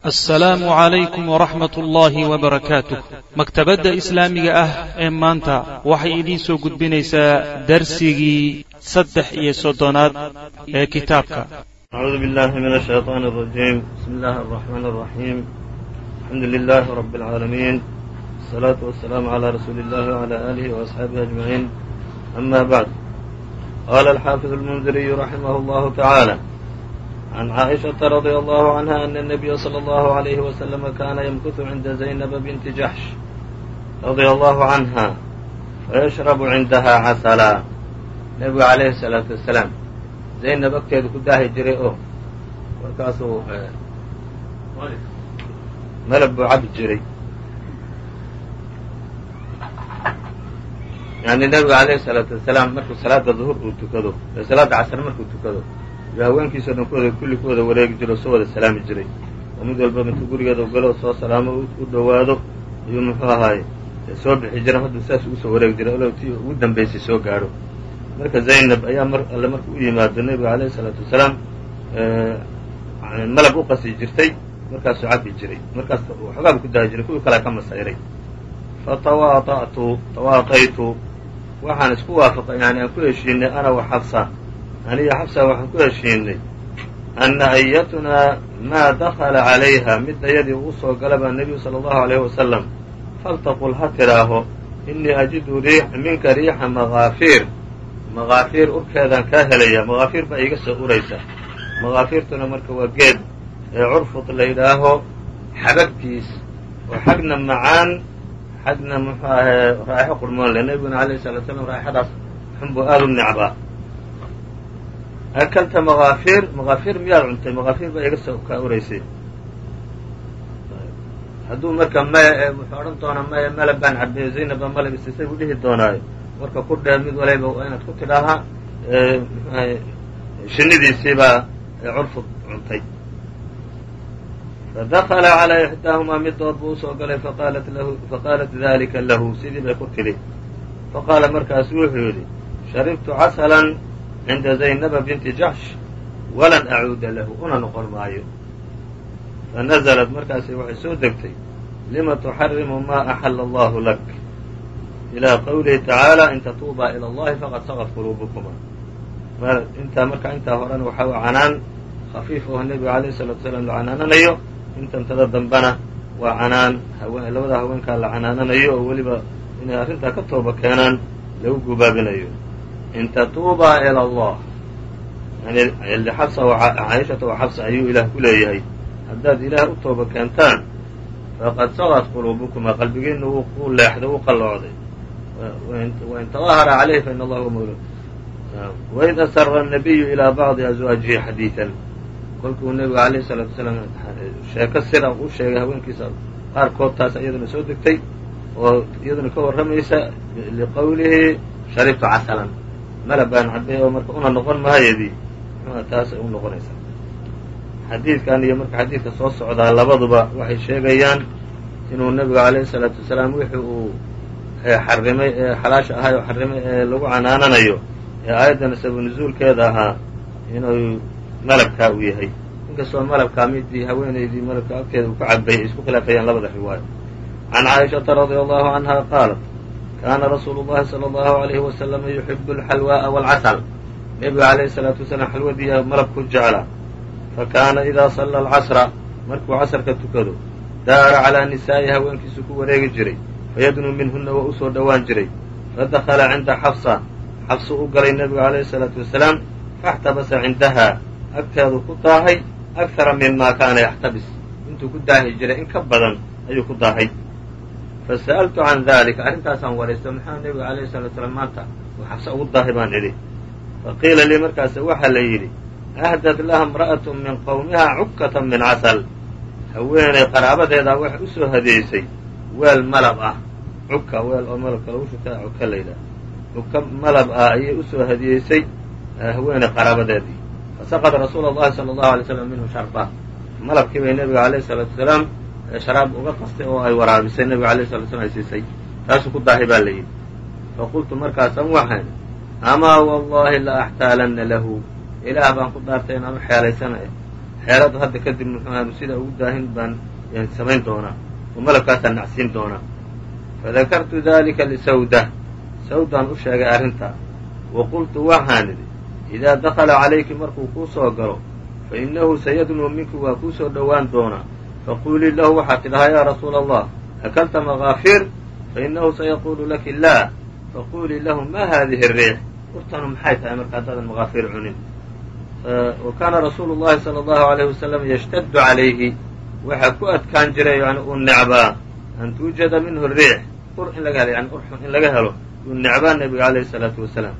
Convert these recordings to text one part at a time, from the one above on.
assalaamu calaykum waraxmat ullaahi wabarakaatuh maktabadda islaamiga ah ee maanta waxay idiin soo gudbinaysaa darsigii saddex iyo soddonaad ee kitaabka أعوذ بالله من الشيطان الرجيم بسم الله الرحمن الرحيم الحمد لله رب العالمين الصلاة والسلام على رسول الله وعلى آله وأصحابه أجمعين أما بعد قال الحافظ المنذري رحمه الله تعالى عن عائشة رضي الله عنها أن النبي صلى الله عليه وسلم كان يمكث عند زينب بنت جحش رضي الله عنها فيشرب عندها عسلا nebigu calayhi الsalaatu wasalaam zaynab agteedu ku daahi jiray oo markaasuu malab buu cabi jiray yani nebigu alayhi الsalaatu wasalaam markuu salaada duhur uu tukado ee salaada casr markuu tukado iyo haweenkiisao dhan kuwada kulli ku wada wareegi jiro o soo wada salaami jiray. Oo mid walba intuu gurigeeda galo soo salaamo u dhowaado ayuu muxuu ahaaye. Soo bixi jira hadduu saas ugu soo wareegi jiray olo tii ugu dambaysay soo gaadho. Marka zaynab ayaa mar alle marka u yimaado nebiga alayhi salaatu wasalaam malab u qasi jirtay markaasuu cabi jiray. Markaas waxoogaaba ku daahi jiray kuwii kalea ka masayray. Fatawaaطa'tu tawaaqaytu waxaan isku waafaqay yani aan ku heshiinay ana wa xafsa aniyo xafsa waxaan ku heshiinay anna ayatunaa maa dakala calayha midda yadii uu soo gala baa nebiyu sala allahu alayhi wasalam faltaqul ha tidhaaho inii ajidu minka riixa makaafiir makaafiir urkeedaan kaa helaya makaafiir baa iiga soo uraysa. Makaafiirtuna marka waa geed ee curfud la yidhaaho xabagtiis oo xagna macaan xagna muxuu ahee raaixo qurmoon leh. Nebiguna alayhi salatu slam raaixadaas xunbuu aada u necbaa akalta makaafiir makaafiir miyaad cuntay makaafiir baa iga soo kaa uraysay hadduu marka maya wuxuu odhan doonaa maya malab baan cabay zaynab baa malab isisay buu dhihi doonaayo marka ku dhee mid walayba waa inaad ku tidhaahaa shinidiisii baa curfud cuntay fadakla calى ixdaahumaa midood buu u soo galay faqaalat dalika lahu sidii bay ku tidhi faqaala markaasu wuxuu yidhi sharibtu casalan cinda zaynaba binti jaxsh walan acuuda lahu una noqon maayo fanazlat markaasi waxay soo degtay lima tuxarimu ma axala allahu lak ilى qwlihi tacaalى in tatuubaa ilى اllahi faqad saqad quluubukuma intaa marka intaa horena waxaa canaan khafiif oo nebiga alayh الsalatu salaam la canaananayo intantada dambena waa canaan labada haweenkaa la canaananayo oo weliba inay arrintaa ka tooba keenaan lagu gubaabinayo in tatuubaa ilى اllah yani xabsa caaishata wa xabsa ayuu ilaah ku leeyahay haddaad ilaah u tooba keentaan faqad saqad quluubukuma qalbigiina wuu leexday wuu qalloocday wain tadahara calayhi fain allaha huwa mawla waid asara الnabiyu ilىa bacdi azwaajihi xadiiثan kolkuu nebigu alayhi الsalaatu wasalaam sheeko sira u sheegay haweenkiisa qaarkood taas iyaduna soo degtay oo iyaduna ka warramaysa liqowlihi sharibtu casalan malab baan cabay oo marka una noqon mahayadii taas ay u noqonaysaa. Xadiidkan iyo marka xadiidka soo socdaa labaduba waxay sheegayaan inuu nebigu alayhi الsalaatu wasalaam wixii uu xarimay ee xalaasha ahay oo xarimay ee lagu canaananayo ee aayaddan sabu nuzuulkeeda ahaa inuu malabkaa uu yahay. Inkastoo malabkaa midii haweenaydii malabka agteeda uu ka cabay ay isku khilaafayaan labada riwaayo can caaishata radia allahu canha qaalat kaana rasuulu llahi sala allahu alayhi wasalama yuxibu alxalwaa'a waalcasal nebigu calayhi salaatu wasalaam xalwadiiya malabku jecla fa kaana idaa salla alcasra markuu casarka tukado daara calaa nisaa'i haweenkiisu ku wareegi jiray fayadnuu minhunna waa u soo dhowaan jiray fadakhala cinda xafsa xafsu u galay nebigu calayhi salaatu wasalaam faxtabasa cindaha agteedu ku daahay akara minmaa kaana yaxtabis intuu ku daahi jiray in ka badan ayuu ku daahay fasa'altu can dalika arrintaasaan waraysto maxaa nebiga alayhi salatu salam maanta waxase ugu daahi baan idhi faqiila lii markaas waxaa la yidhi ahdad laha imra'atu min qowmihaa cukkatan min casal haweenay qaraabadeedaa waxay u soo hadeysay weel malab ah cuka weel oo malabka lagu shubta cuka laydhah cuka malab ah ayay u soo soo hadiyeysay haweenay qaraabadeedii fasaqada rasuul allahi sala allahu alay slam minhu sharba malabkii bay nebiga alayhi salatu wasalaam sharaab uga qastay oo ay waraabisay nebiga alayh salatu slam ay siisay taasuu ku daahay baa la yidhi faqultu markaasan waxaan amaa wallahi la axtaalanna lahu ilaah baan ku dhaartay inaan u xeelaysana xeeladu hadda kadib muxuaanu sidaa ugu daahin baan samayn doonaa oo malabkaasaan nacsiin doonaa fadakartu dalika lisawda sawdaan u sheegay arrintaa wa qultu waxaan idhi idaa dakala calayki markuu kuu soo galo fa innahu sayadnuu minku waa kuu soo dhowaan doonaa faquulii lahu waxaad tidhahaa yaa rasuula allah akalta makaafiir fainahu sayaquulu laki laa faquulii lahu ma haadihi riix urtanu maxay tahay marka haddaadan makaafiir cunin wa kaana rasuulu llahi sala allahu alayh wasalam yashtaddu calayhi waxaa ku adkaan jiray yani uu necbaa an tuujada minhu riix ur in laga helo yani urxun in laga helo yuu necbaa nebiga alayhi salaatu wasalaam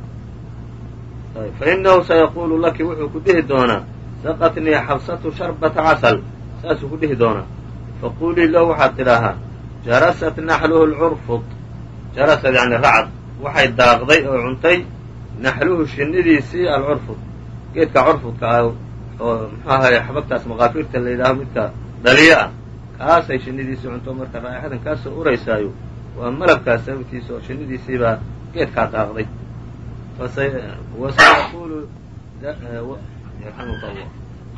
fainahu sayaquulu laki wuxuu ku dhihi doonaa saqatnii xabsatu sharbata casal saasuu ku dhihi doonaa faquulii lahu waxaad tidhaahaa jarasat naxluhu lcurfud jarasad yani racd waxay daaqday oo cuntay naxluhu shinnidiisii alcurfud geedka curfudka ah oo muxuu ahaye xabagtaas makaafirta la yidhaaho midka dhaliyo ah kaasay shinnidiisii cunto marka raaixadan kaasoo uraysaayo. Waa malabkaas sababtiisa oo shinnidiisiibaa geedkaa daaqday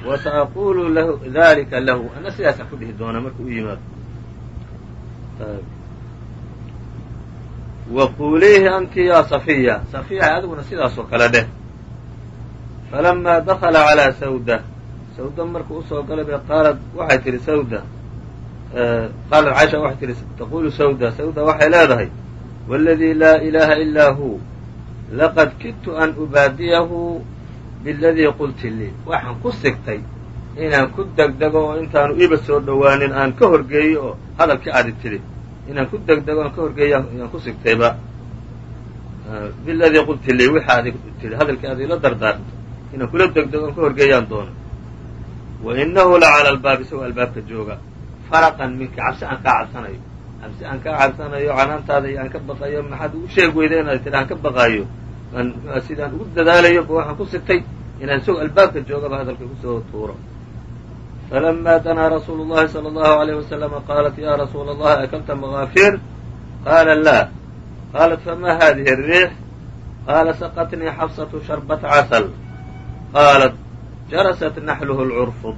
wasaaqulu dalika lahu ana sidaasaan ku dhihi doonaa marka u yimaado. Wa quuliihi anti ya safiya. Safiya adiguna sidaasoo kale dheh. Falamaa dakala calaa sawda. Sawda markuu u soo galay bay qaalad waxay tihi sawda qaalat caisha waxay tihi taqulu sawda. Sawda waxay leedahay wاladii laa ilaha ilaa hu laqad kidtu an ubaadiyahu biladii qulti lii waxaan ku sigtay inaan ku degdego oo intaanu iba soo dhowaanin aan ka horgeeyo oo hadalkii aadi tidhi. Inaan ku degdego aan ka horgeeyo ayaan ku sigtayba. Biladii qulti lii wixi tidhi hadalkii aad ila dardaarto inaan kula degdego aan ka horgeeyaan doono. Wa inahu la cala albaab isagoo albaabka jooga. Faraqan minka cabsi aan kaa cabsanayo. Cabsi aan kaa cabsanayo canaantaada iyo aan ka baqayo maxaad ugu sheeg weyda inaad tidhi aan ka baqaayo sidaan ugu dadaalayo ba waxaan ku sitay inaan isagoo albaabka joogaba hadalka ku soo tuuro. Falama danaa rasuulu llahi sala allahu alayh wasalama qaalat ya rasuula allahi akalta makaafir qaala laa qaalat fama hadihi ariix qaala saqatnii xabsatu sharbata casal. Qaalat jarasat naxluhu lcurfud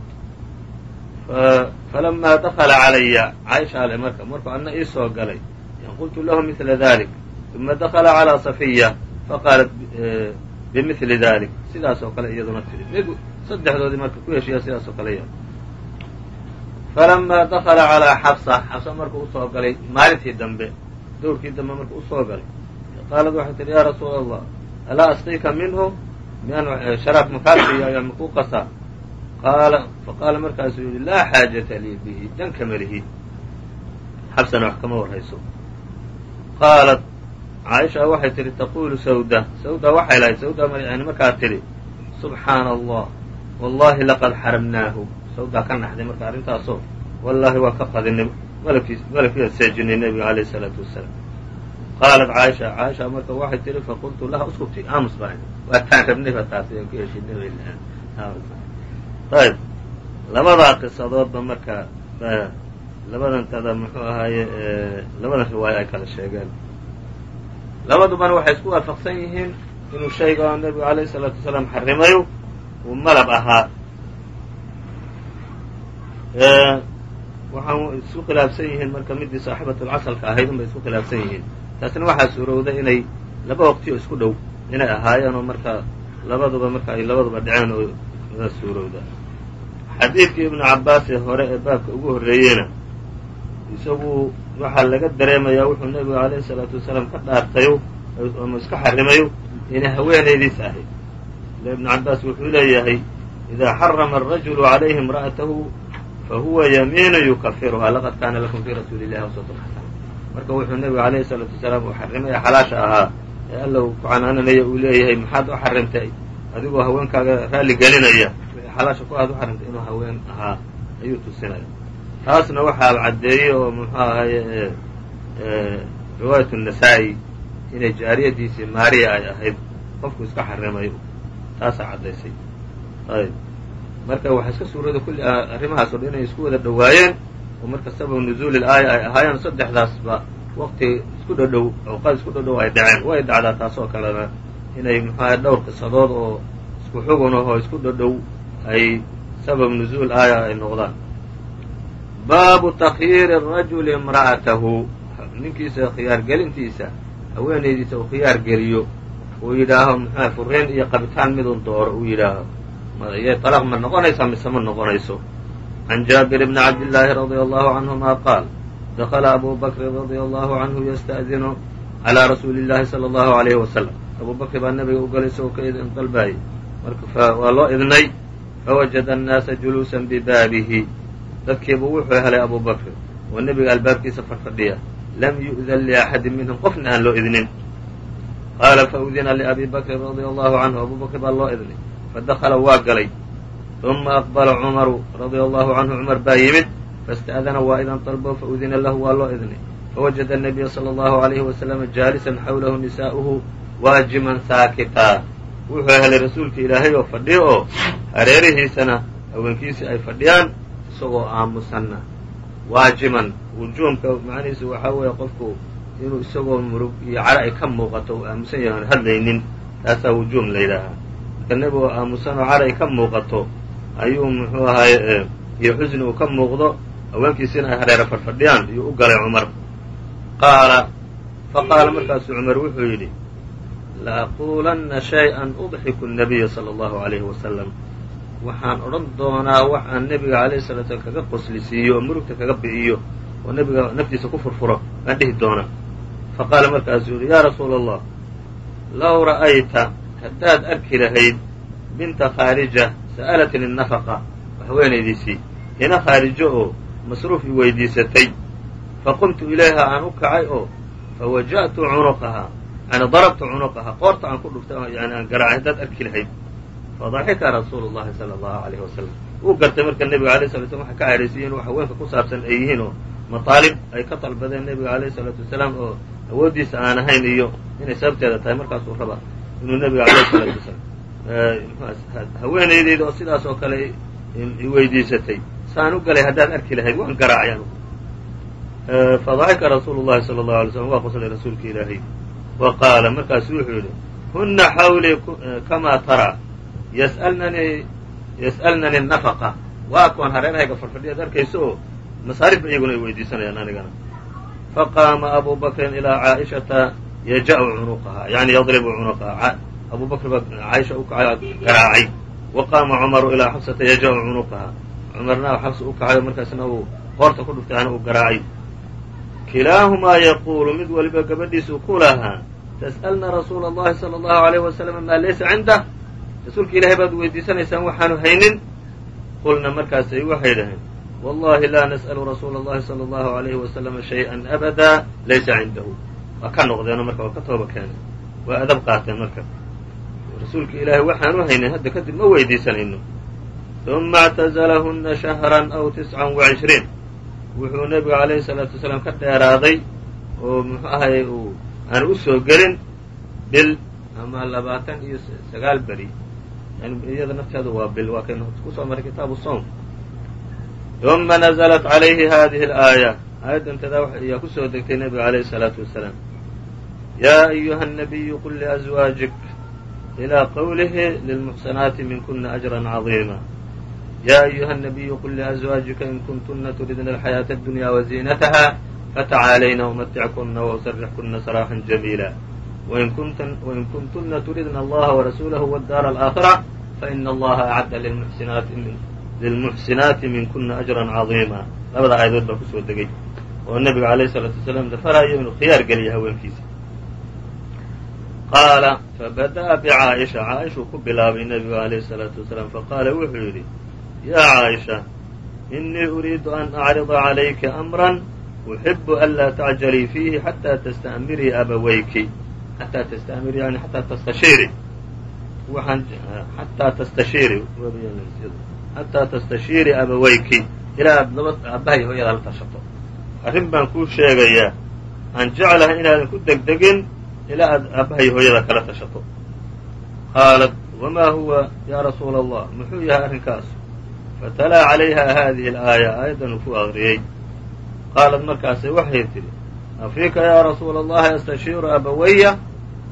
falama dakala calaya caaisha ale marka markuu adna iisoo galay yan qultu lahu midla dalik uma dakala calaa safiya faqaalat bimili dalik sidaas oo kale iyaduna tidhi mid saddexdoodii marka ku heshiiya sidaas oo kale ya falamaa dakala calىa xabsa xabsa markuu u soo galay maalintii dambe dowrkii dambe markuu u soo galay. Qaalad waxay tihi ya rasuula allah alaa asqiika minhu? Mian sharaab makaasiya ayaa makuu qasaa qaala faqaala markaasuu yidhi laa xaajata lii bihi dan kama lihi xabsana wax kama warhayso. Qaalat caaisha waxay tidhi taqulu sawda. Sawda waxay lahayd sawda yani markaa tidhi subxaana allah wallahi laqad xaramnaahu. Sawdaa ka naxday marka arrintaasoo wallaahi waa ka qadinay malabkiiaan seejinay nebiga alayh isalaatu wasalaam qaalat caaisha caaisha marka waxay tidhi faqultu laha uskubti aamus baan waa taan rabnay ba taasi aan ku heshinay ayb labadaa qisadoodba marka labadantada muxuu ahaaye labadan riwaayo ay kala sheegeen labadubana waxay isku waafaqsan yihiin inuu shayga oo nebigu alayh salaatu wasalaam xarimayo uu malab ahaa. Waxaan isku khilaafsan yihiin marka midii saaxibatulcasalka ahayd un bay isku khilaafsan yihiin. Taasna waxaa suurowda inay laba waqtiyo isku dhow inay ahaayeen oo marka labaduba marka ay labaduba dhaceen oo suurowda. Xadiidkii ibnu cabbaas ee hore ee baabka ugu horreeyeyna isagu waxaa laga dareemayaa wuxuu nebigu alayhi salaatu wasalaam ka dhaartayo ama iska xarimayo inay haweenaydiis ahayd. Ila ibnu cabbaas wuxuu leeyahay idaa xarama arajulu calayhi imra'atahu fahuwa yamiinu yukafiruhaa laqad kaana lakum fii rasuuli illahi uswatun marka wuxuu nebigu alayhi salaatu wasalaam uu xarimaya xalaasha ahaa ee alla uu ku canaananaya uu leeyahay maxaad u xarimtay adigoo haweenkaaga raalli gelinaya. Xalaasha ku aad u xarimtay inuu haween ahaa ayuu tusinaya taasna waxaa caddeeyey oo muxuu ahaye riwaayatu nasaa-i inay jaariyadiisii maariya ay ahayd qofku iska xarimay taasaa caddaysay ayb marka waxaa iska suurada kulli ah, arrimahaaso dhan inay isku wada dhowaayeen oo marka sabab nuzuuli aaya ay ahaayeen saddexdaasba waqti isku dhodhow awqaad isku dhodhow ay dhaceen. Way dhacdaa taasoo kalena inay muxuaha dhowr qisadood oo isku xugun ahoo isku dhadhow ay sabab nuzuul aaya ay noqdaan baabu takyiiri الrajuli imra'atahu ninkiisa khiyaar gelintiisa haweenaydiisa uu khiyaar geliyo uu yidhaaho muxuuha fureen iyo qabitaan midun dooro uu yidhaaho y طalaq ma noqonaysaa mise ma noqonayso can jaabir bni cabdillaahi radia allahu canhuma qaal dakla abu bakrin radia allahu canhu yasta'dinu calىa rasuuli اllahi salى allahu alayhi wasalam abu bakr baa nabiga u galay isagoo ka idin dalbaayay marka waa loo idnay fawajada annaasa juluusan bibaabihi dadkiibu wuxuu helay abubakr oo nebiga albaabkiisa fadfadhiya lam yu'dan liaxadin minhum qofna aan loo idnin. Qaala faudina liabi bakrin radia allahu canhu abubakr baa loo idnay fadakala waa galay. Uma aqbala cumaru radia allahu canhu cumar baa yimid. Faista'dana waa idan dalbo faudina lahu waa loo idnay fawajada anabiya sala allahu alayhi wasalama jaalisan xawlahu nisaa'uhu waajiman saakitaa wuxuu helay rasuulka ilaahay oo fadhiya oo hareerihiisana haweenkiisii ay fadhiyaan isagoo aamusanna waajiman wujuumka macnihiisu waxaa weeye qofku inuu isagoo murug iyo cadho ay ka muuqato uu aamusan yahay aan hadlaynin taasaa wujuum la yidhaahaa. Marka nebigoo aamusan oo cadho ka muuqato ayuu muxuu ahaye iyo xusni uu ka muuqdo haweenkiisiina ay hareere fadhfadhiyaan iyuu u galay cumar. Qaala faqaala markaasuu cumar wuxuu yidhi laaquulanna shay-an udxiku nabiya sala allahu alayhi wasalam waxaan odhan doonaa wax aan nebiga alayhi salatu slam kaga qoslisiiyo oo murugta kaga bi'iyo oo nebiga naftiisa ku furfuro baan dhihi doonaa. Faqaala markaasuu yidhi yaa rasuula allah low ra'ayta haddaad arki lahayd binta khaarija sa'alatni nafaqa. Haweenaydiisii ina khaarijo oo masruuf i weydiisatay faqumtu ilayha aan u kacay oo fawaja'tu cunuqahaa yani darabtu cunuqahaa qoorta aan ku dhuftay yani aan garaacay haddaad arki lahayd fadaxika rasuulu llahi sala allahu alayhi wasalam wuu gartay marka nebiga alay sala slam waxa ka cadhaysiiyen wax haweenka ku saabsan ay yihiin oo mataalib ay ka dalbadeen nebiga alayhi salaatu wasalaam oo awooddiisa aan ahayn iyo inay sababteeda tahay markaasuu raba inuu nebiga alayhi salaatu wasalaam haweenaydeyda oo sidaas oo kale i weydiisatay. Saan u galay haddaad arki lahayd waan garaacay fadaxika rasuulu llahi sala allahu alay slam waa qoslay rasuulka ilaahay. Wa qaala markaasu wuxuu yidhi huna xawlii kamaa taraa yas'alnani nafaqa waa kuwan hareerahayga fadhfadhiyaad arkayso oo masaarifba iyaguna ay weydiisanayaan anigana faqaama abu bakrin ilaa caaishata yaja'u cunuqahaa yani yadribu cunuqahaa abu bakr baa caaisha u garaacay wa qaama cumaru ilaa xafsata yaja'u cunuqahaa cumarna xafsa u kacayo markaasna uu qoorta ku dhuftay ana uu garaacay kilaahumaa yaquulu mid waliba gabadhiisuu ku lahaa tas'alna rasuula allahi sala allahu alayh wasalam maa laysa cindah rasuulka ilaahay baad weydiisanaysaan waxaanu haynin qulna markaasay waxay dhaheen wallahi laa nas'lu rasuula allahi sala allahu alayhi wasalama shay'an abadaa laysa cindahu waa ka noqdeenoo marka waa ka tooba keeneen waa adab qaateen marka rasuulka ilaahay waxaanu haynin hadda kadib ma weydiisanayno uma اctazlahuna shahran aw tiscan وacishriin wuxuu nebigu alayhi الsalaatu wasalaam ka dheeraaday oo muxuu ahay uu aan u soo gelin bil ama labaatan iyo sagaal beri yani iyada nafteedu waa bil waa kaynu kusoo maray kitaabu som uma naزlat عalayhi hadihi اlآaية aayaddanteeda ayaa kusoo degtay nebiga alayhi الsalaatu wasalaam ya أyuha الnabiyu qul liأزwaajik ilى qwlihi lilmuxsanaati minkuna أجrا caظiima ya أyuha النabiyu qul لأزواaجika in kuntuna turidna الحayaaةa الdunya وزiinataha fatacaalayna umatickuna وأsrixkuna sarاxا جamiila وin kuntuna turidna اllaha وrasuulahu والdaar الآakhرة faإna اllaha أعadda lilmuxsinaati minkuna أجrا caظiima labada aayadood baa kusoo degay oo nebiga عalيه الصلاaةu وaسلام dafarayo inuu khiyaar geliya haweenkiisa qaala fabada'a bcaaئiشha caaئishuu ku bilaabay nebigu عalيه الصلاaةu وaسلام faqaala wuxuu yidhi ya caaئiشha إنii أuriidu an أcriضa عalayki أmrا أحibu anlaa tacjalii fiihi xatىa tastamirii abawayki xataa tastamirii yani xataa tastashiiri waxaan xataa tastashiiri abawayki ilaa aad laba aabbahay hooyada la tashato arrin baan kuu sheegayaa aan jeclahay inaadan ku degdegin ilaa aad aabbahay hooyada kala tashato qaalat wma huwa ya rasuula allah muxuu yahay arrinkaas fatalaa calayha hadihi alaaya aayaddan uu ku aqriyey qaalat markaasay waxay tidhi afiika yaa rasuula allahi astashiiru abawaya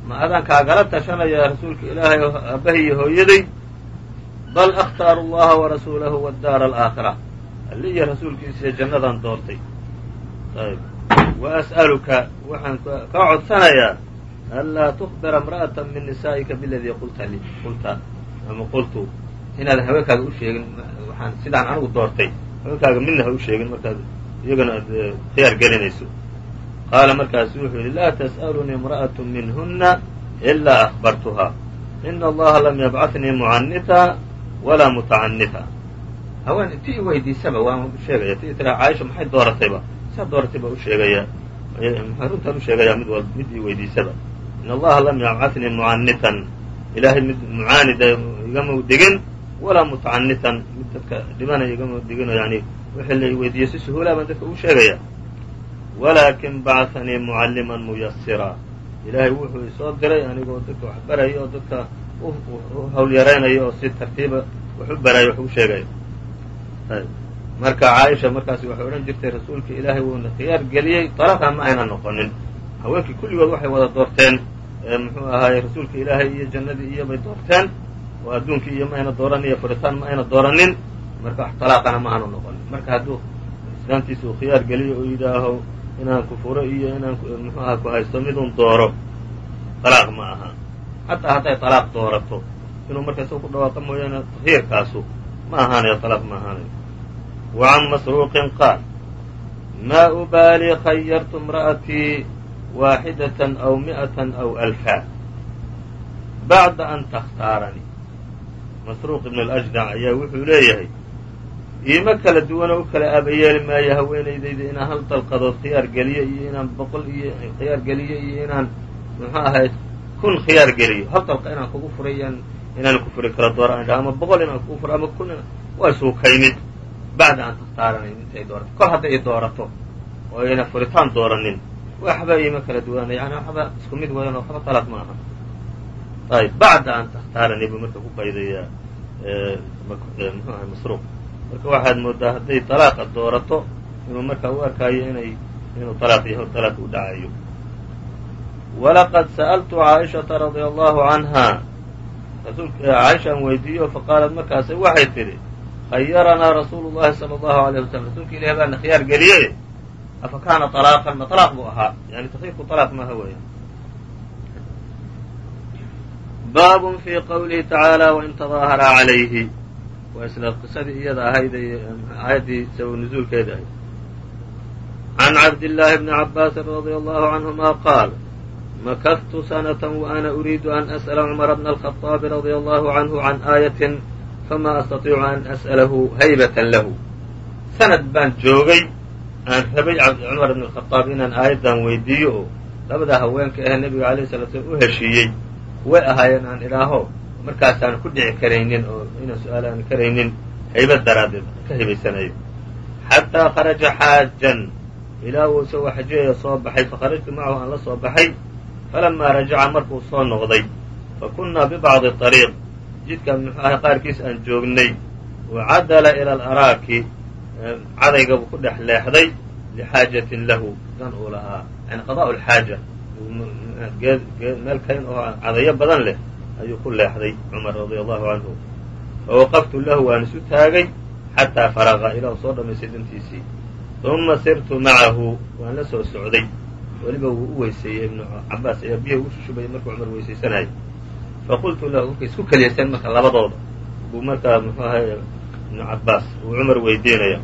ma adaan kaagala tashanaya rasuulka ilaahay aabbahay iyo hooyaday? Bal akhtaaru allaha warasuulahu wadaara alaakhira. Alli iyo rasuulkiisa iyo jannadaan doortay. Ayb wa as'aluka waxaan kaa codsanayaa anlaa tukbira imra'ata min nisaa'ika biladii qulta li qulta ama qultu inaadan haweenkaaga u sheegin waxaan sidaan anigu doortay. Haweenkaaga midna ha u sheegin markaad iyagana aad khiyaar gelinayso qaala markaasu wuxuu yidhi laa tas'alunii imra'atu minhuna ilaa akhbartuhaa ina allaha lam yabcatnii mucanita walaa mutacanita haween ti i weydiisaba waan sheegaya ti tiraa caaisha maxay dooratayba saa dooratay baa runtaan u mid wal mid i weydiisaba in allaha lam yabcatnii mucanitan ilaahay mid mucaanida igama digin walaa mutacanitan mid dadka dhibanaya igama digino yani wixii la weydiiyo si suhuulaa baan dadka ugu sheegaya walaakin bacanii mucalliman muyasira ilaahay wuxuu isoo diray anigoo dadka wax baraya oo dadka u hawl yaraynaya oo si tartiiba wax u baraya wax u sheegaya marka caaisha markaasi waxay odhan jirtay rasuulka ilaahay wuuna khiyaar geliyey talaqa ma ayna noqonin haweenkii kulligood waxay wada doorteen muxuu ahaaye rasuulka ilaahay iyo jannadii iyo bay doorteen oo adduunkii iyo ma ayna dooranin iyo furitaan ma ayna dooranin marka wax talaaqana ma aanu noqonin marka hadduu islaamtiisa uu khiyaar geliyo oo yidhaaho inaan ku furo iyo inaan muxuu aha ku haysto midun dooro. Talaaq ma aha. Xataa hadday talaaq doorato inuu marka isaga ku dhawaaqa mooyaane takhiirkaasu ma ahaanayo talaaq ma ahaanayo wa can masruuqin qaal maa ubaalii khayartu imra'atii waaxidatan aw mi'atan aw alfaa. Bacda an takhtaaranii masruuq ibn alajdac ayaa wuxuu leeyahay iima kala duwanoo u kala aabayeeli maayo haweenaydayda inaan hal dalqadood khiyaar geliyo iyo inaan boqol iyo khiyaar geliyo iyo inaan muxuu ahayd kun khiyaar geliyo. Hal dalqa inaan kugu furay inaan ku furi kala doora an ama boqol inaan kugu furo ama kun waa isuukaymid bacda an takhtaarani intay doorato. Kol hadday i doorato oo ayna furitaan dooranin. Waxba iima kala duwana yani waxba isku mid wadan oo waxba talaaq ma aha. Ayb bacda an takhtaarani buu marka ku qaydayaa muxuu ahay masruuq marka waxaad moodaa hadday talaaqa doorato inuu markaa u arkaayo inay inuu talaaq yaho talaaq u dhacayo. Walaqad sa'altu caaishata radia allahu canha caaishaan weydiiyo faqaalat markaase waxay tidhi khayaranaa rasuulu llahi sala allahu alayh wasalam rasuulka ilahi baana khiyaar geliyey afa kaana talaaqan ma talaaq buu ahaa. Yani takhiirku talaaq maaha weya baabun fi qawlihi tacaala wain tadaaharaa calayhi waa isla qisadii iyada ahayd aayaddii sabab nuzuulkeeda ahayd can cabdillaahi bni cabaasin radia allahu canhuma qaal makaftu sanata waana uriidu an as'la cumara bna alkhaطaabi radia allahu canhu can aayatin fama astatiicu an as'alahu haybatan lahu. Sanad baan joogay aan rabay cumar bn alkhaaab inaan aayaddan weydiiyo oo labadaa haweenka ahe nebiga alayh sala slam u heshiiyey way ahaayeen aan idhaaho markaasaan ku dhici karaynin oo inaan su'aal aan karaynin haybad daraaddeed ka hibaysanayo. Xataa kharaja xaajan ilaa uu isagoo xajiyaya soo baxay fakharajtu macahu aan la soo baxay falamaa rajaca markuu soo noqday fa kunnaa bibacdi طariiq jidka muxuu ahay qaarkiis aan joognay wacadala ila alaraaki cadaygabuu ku dhex leexday lixaajatin lahu dan uu lahaa yani qadaa lxaaja meel kayn oo cadayo badan leh ayuu ku leexday cumar radia allahu canhu fawaqaftu lahu waan isu taagay xataa faraqa ilaa u soo dhamaystay dantiisii. Uma sirtu macahu waan la soo socday. Weliba wuu u weyseeyey ibnu cabaas ayaa biyaha u shushubayay markuu cumar weysaysanayay faqultu lahu markay isku keliyaysteen marka labadooda. Buu markaa muxuu ahay ibnu cabaas uu cumar weydiinaya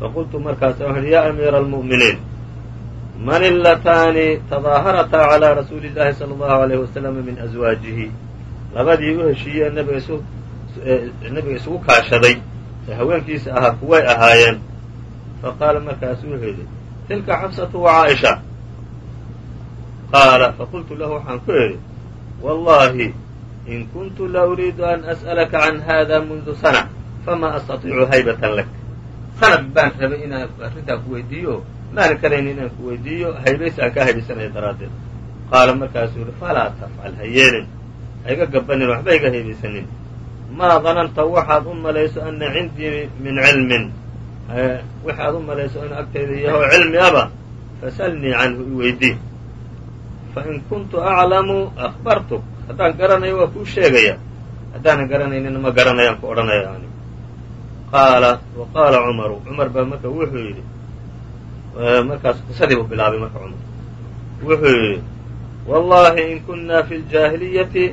faqultu markaasa waxuuhi yaa amiira almu'miniin man illataani tadaaharataa calaa rasuuli llahi sala allahu alayhi wasalama min aswaajihi labadii u heshiiyee nabiga isu nabiga isugu kaashaday ee haweenkiisa ahaa kuway ahaayeen. Faqaala markaasu wuxuu yidhi tilka xafsatu wa caaisha. Qaala faqultu lahu waxaan ku idhi wallahi in kuntu la uriidu an as'alaka can hada mundu sana fama astatiicu haybatan lak. Sanad baan rabay inaan arrintaa ku weydiiyo maanan karayni inaan ku weydiiyo haybaysi aan kaa haybaysanayo daraaddeed. Qaala markaasuu yihi falaa tafcal ha yeelin haiga gabanin waxba iga haybaysanin maa dananta waxaad u malayso ana cindii min cilmin. Waxaad u malayso inuu agtayda yaho cilmi aba. Fasalnii canhu i weydii fain kuntu aclamu akhbartuk. Haddaan garanayo waa kuu sheegaya. Haddaanan garanaynina ma garanayaan ku odhanaya yani qaala wa qaala cumaru cumar baa marka wuxuu yidhi markaas qisadii buu bilaabay marka cumar. Wuxuu yidhi wallahi in kunna fi ljaahiliyati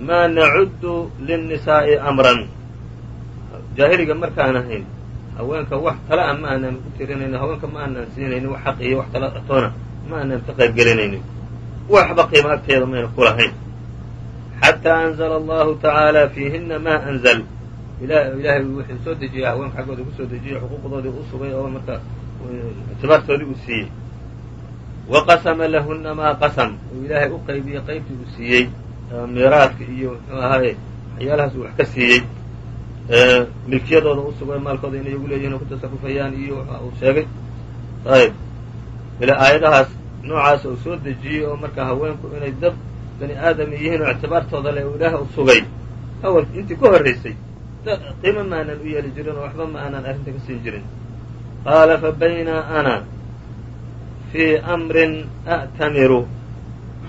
ma nacuddu linnisaa'i amran jaahiliga markaan ahayn haweenka wax tala a ma aanan u tirinayno haweenka ma aanan siinaynin wax xaq iyo wax tala toona ma aanan ka qayb gelinaynin waxba agteeda mayna ku lahayn xataa anzla allahu tacaala fiihina ma anzl ilaahay wuxuu soo dejiyey haweenka xaggooda ku soo dejiyey xuquuqdoodii u sugay oo marka ictibaartoodii uu siiyey wa qasama lahuna maa qasam uu ilaahay u qaybiyey qaybtii uu siiyey miiraadka iyo muxuu ahaaye waxyaalahaas uu wax ka siiyey milkiyadooda u sugay maalkooda inay igu leeyihiin oo ku tasarufayaan iyo waxa uu sheegay. Ayb ila aayadahaas noocaas uu soo dejiyey oo marka haweenku inay dad bani aadam yihiin oo ictibaartooda le uu ilaah u sugay. Awal intii ka horraysay qiimo ma aanan u yeeli jirin oo waxba ma aanan arrinta ka siin jirin. Qaala fa bayna ana fii amrin a'tamiru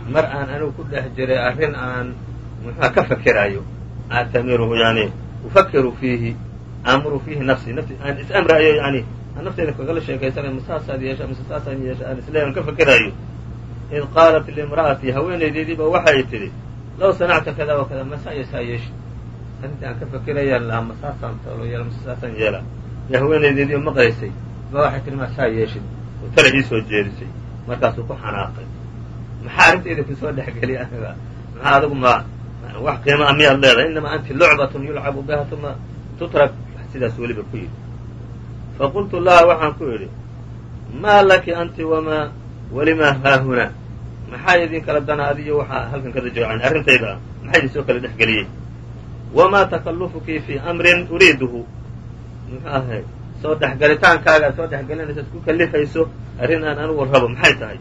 mar aan anigu ku dhex jiray arrin aan muxuha ka fakerayo a'tamiruhu yani ufakiru fiihi aamuru fiihi nafsi. Aan is-amraayo yani aan nafteyda kagala sheekaysanay ma saasaad yeesha mise saasaan yeesha aan isle aan ka fakerayo id qaalat limra'atii haweenaydeediiba waxay tidhi law sanacta kada wa kada ma saa iyo saa yeeshi arrintii aan ka fakerayaan lahaa ma saasaan talo yeela mise saasaan yeela. Iyo haweenaydeediiba maqlaysay ba waxay tihi ma saa yeeshid oo tale ii jeedisay. Markaasuu ku xanaaqay maxaa arrintayda ku soo dhexgeliya aniga? Maxaa adigu ma wax qiima a miyaad leedahay? Inamaa anti lucbatun yulcabu biha uma tutrak sidaas weliba ku yidhi. Faqultu laha waxaan ku idhi maa laki anti wamaa walimaa haahunaa maxaa idin kala dana adiyo? Waxaa halkan kada joocan arrintayda. Ah maxaa idin soo kala dhex geliyey wamaa takallufukii fii amrin uriiduhu. Muxuu ahay? Soo dhexgalitaankaaga soo dhexgelinaysa isku kalifayso arrin aan anugu rabo maxay tahay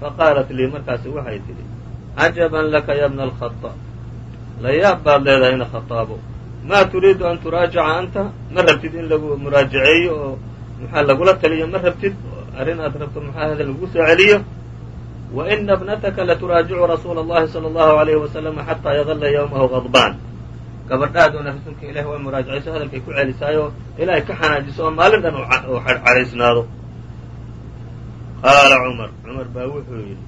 faqaalat lii markaasi waxay tidhi cajaban laka ya bna alkhaaab la yaab baad leedahay ina khataabo maa turiidu an turaajaca anta ma rabtid in lagu muraajaceeyo oo maxaa lagula taliyo ma rabtid arrin aad rabto maxaa hada lagu soo celiyo wa ina bnataka laturaajicu rasuula allahi sala allahu alayhi wasalama xataa yadalla yawmahu qadbaan gabadhaaduna rasuulka ilahi waa muraajacayso hadalkay ku celisaayoo ilaahay ka xanaajiso oo maalin dhan uu cadhaysnaado qaala cumar cumar baa wuxuu yidhi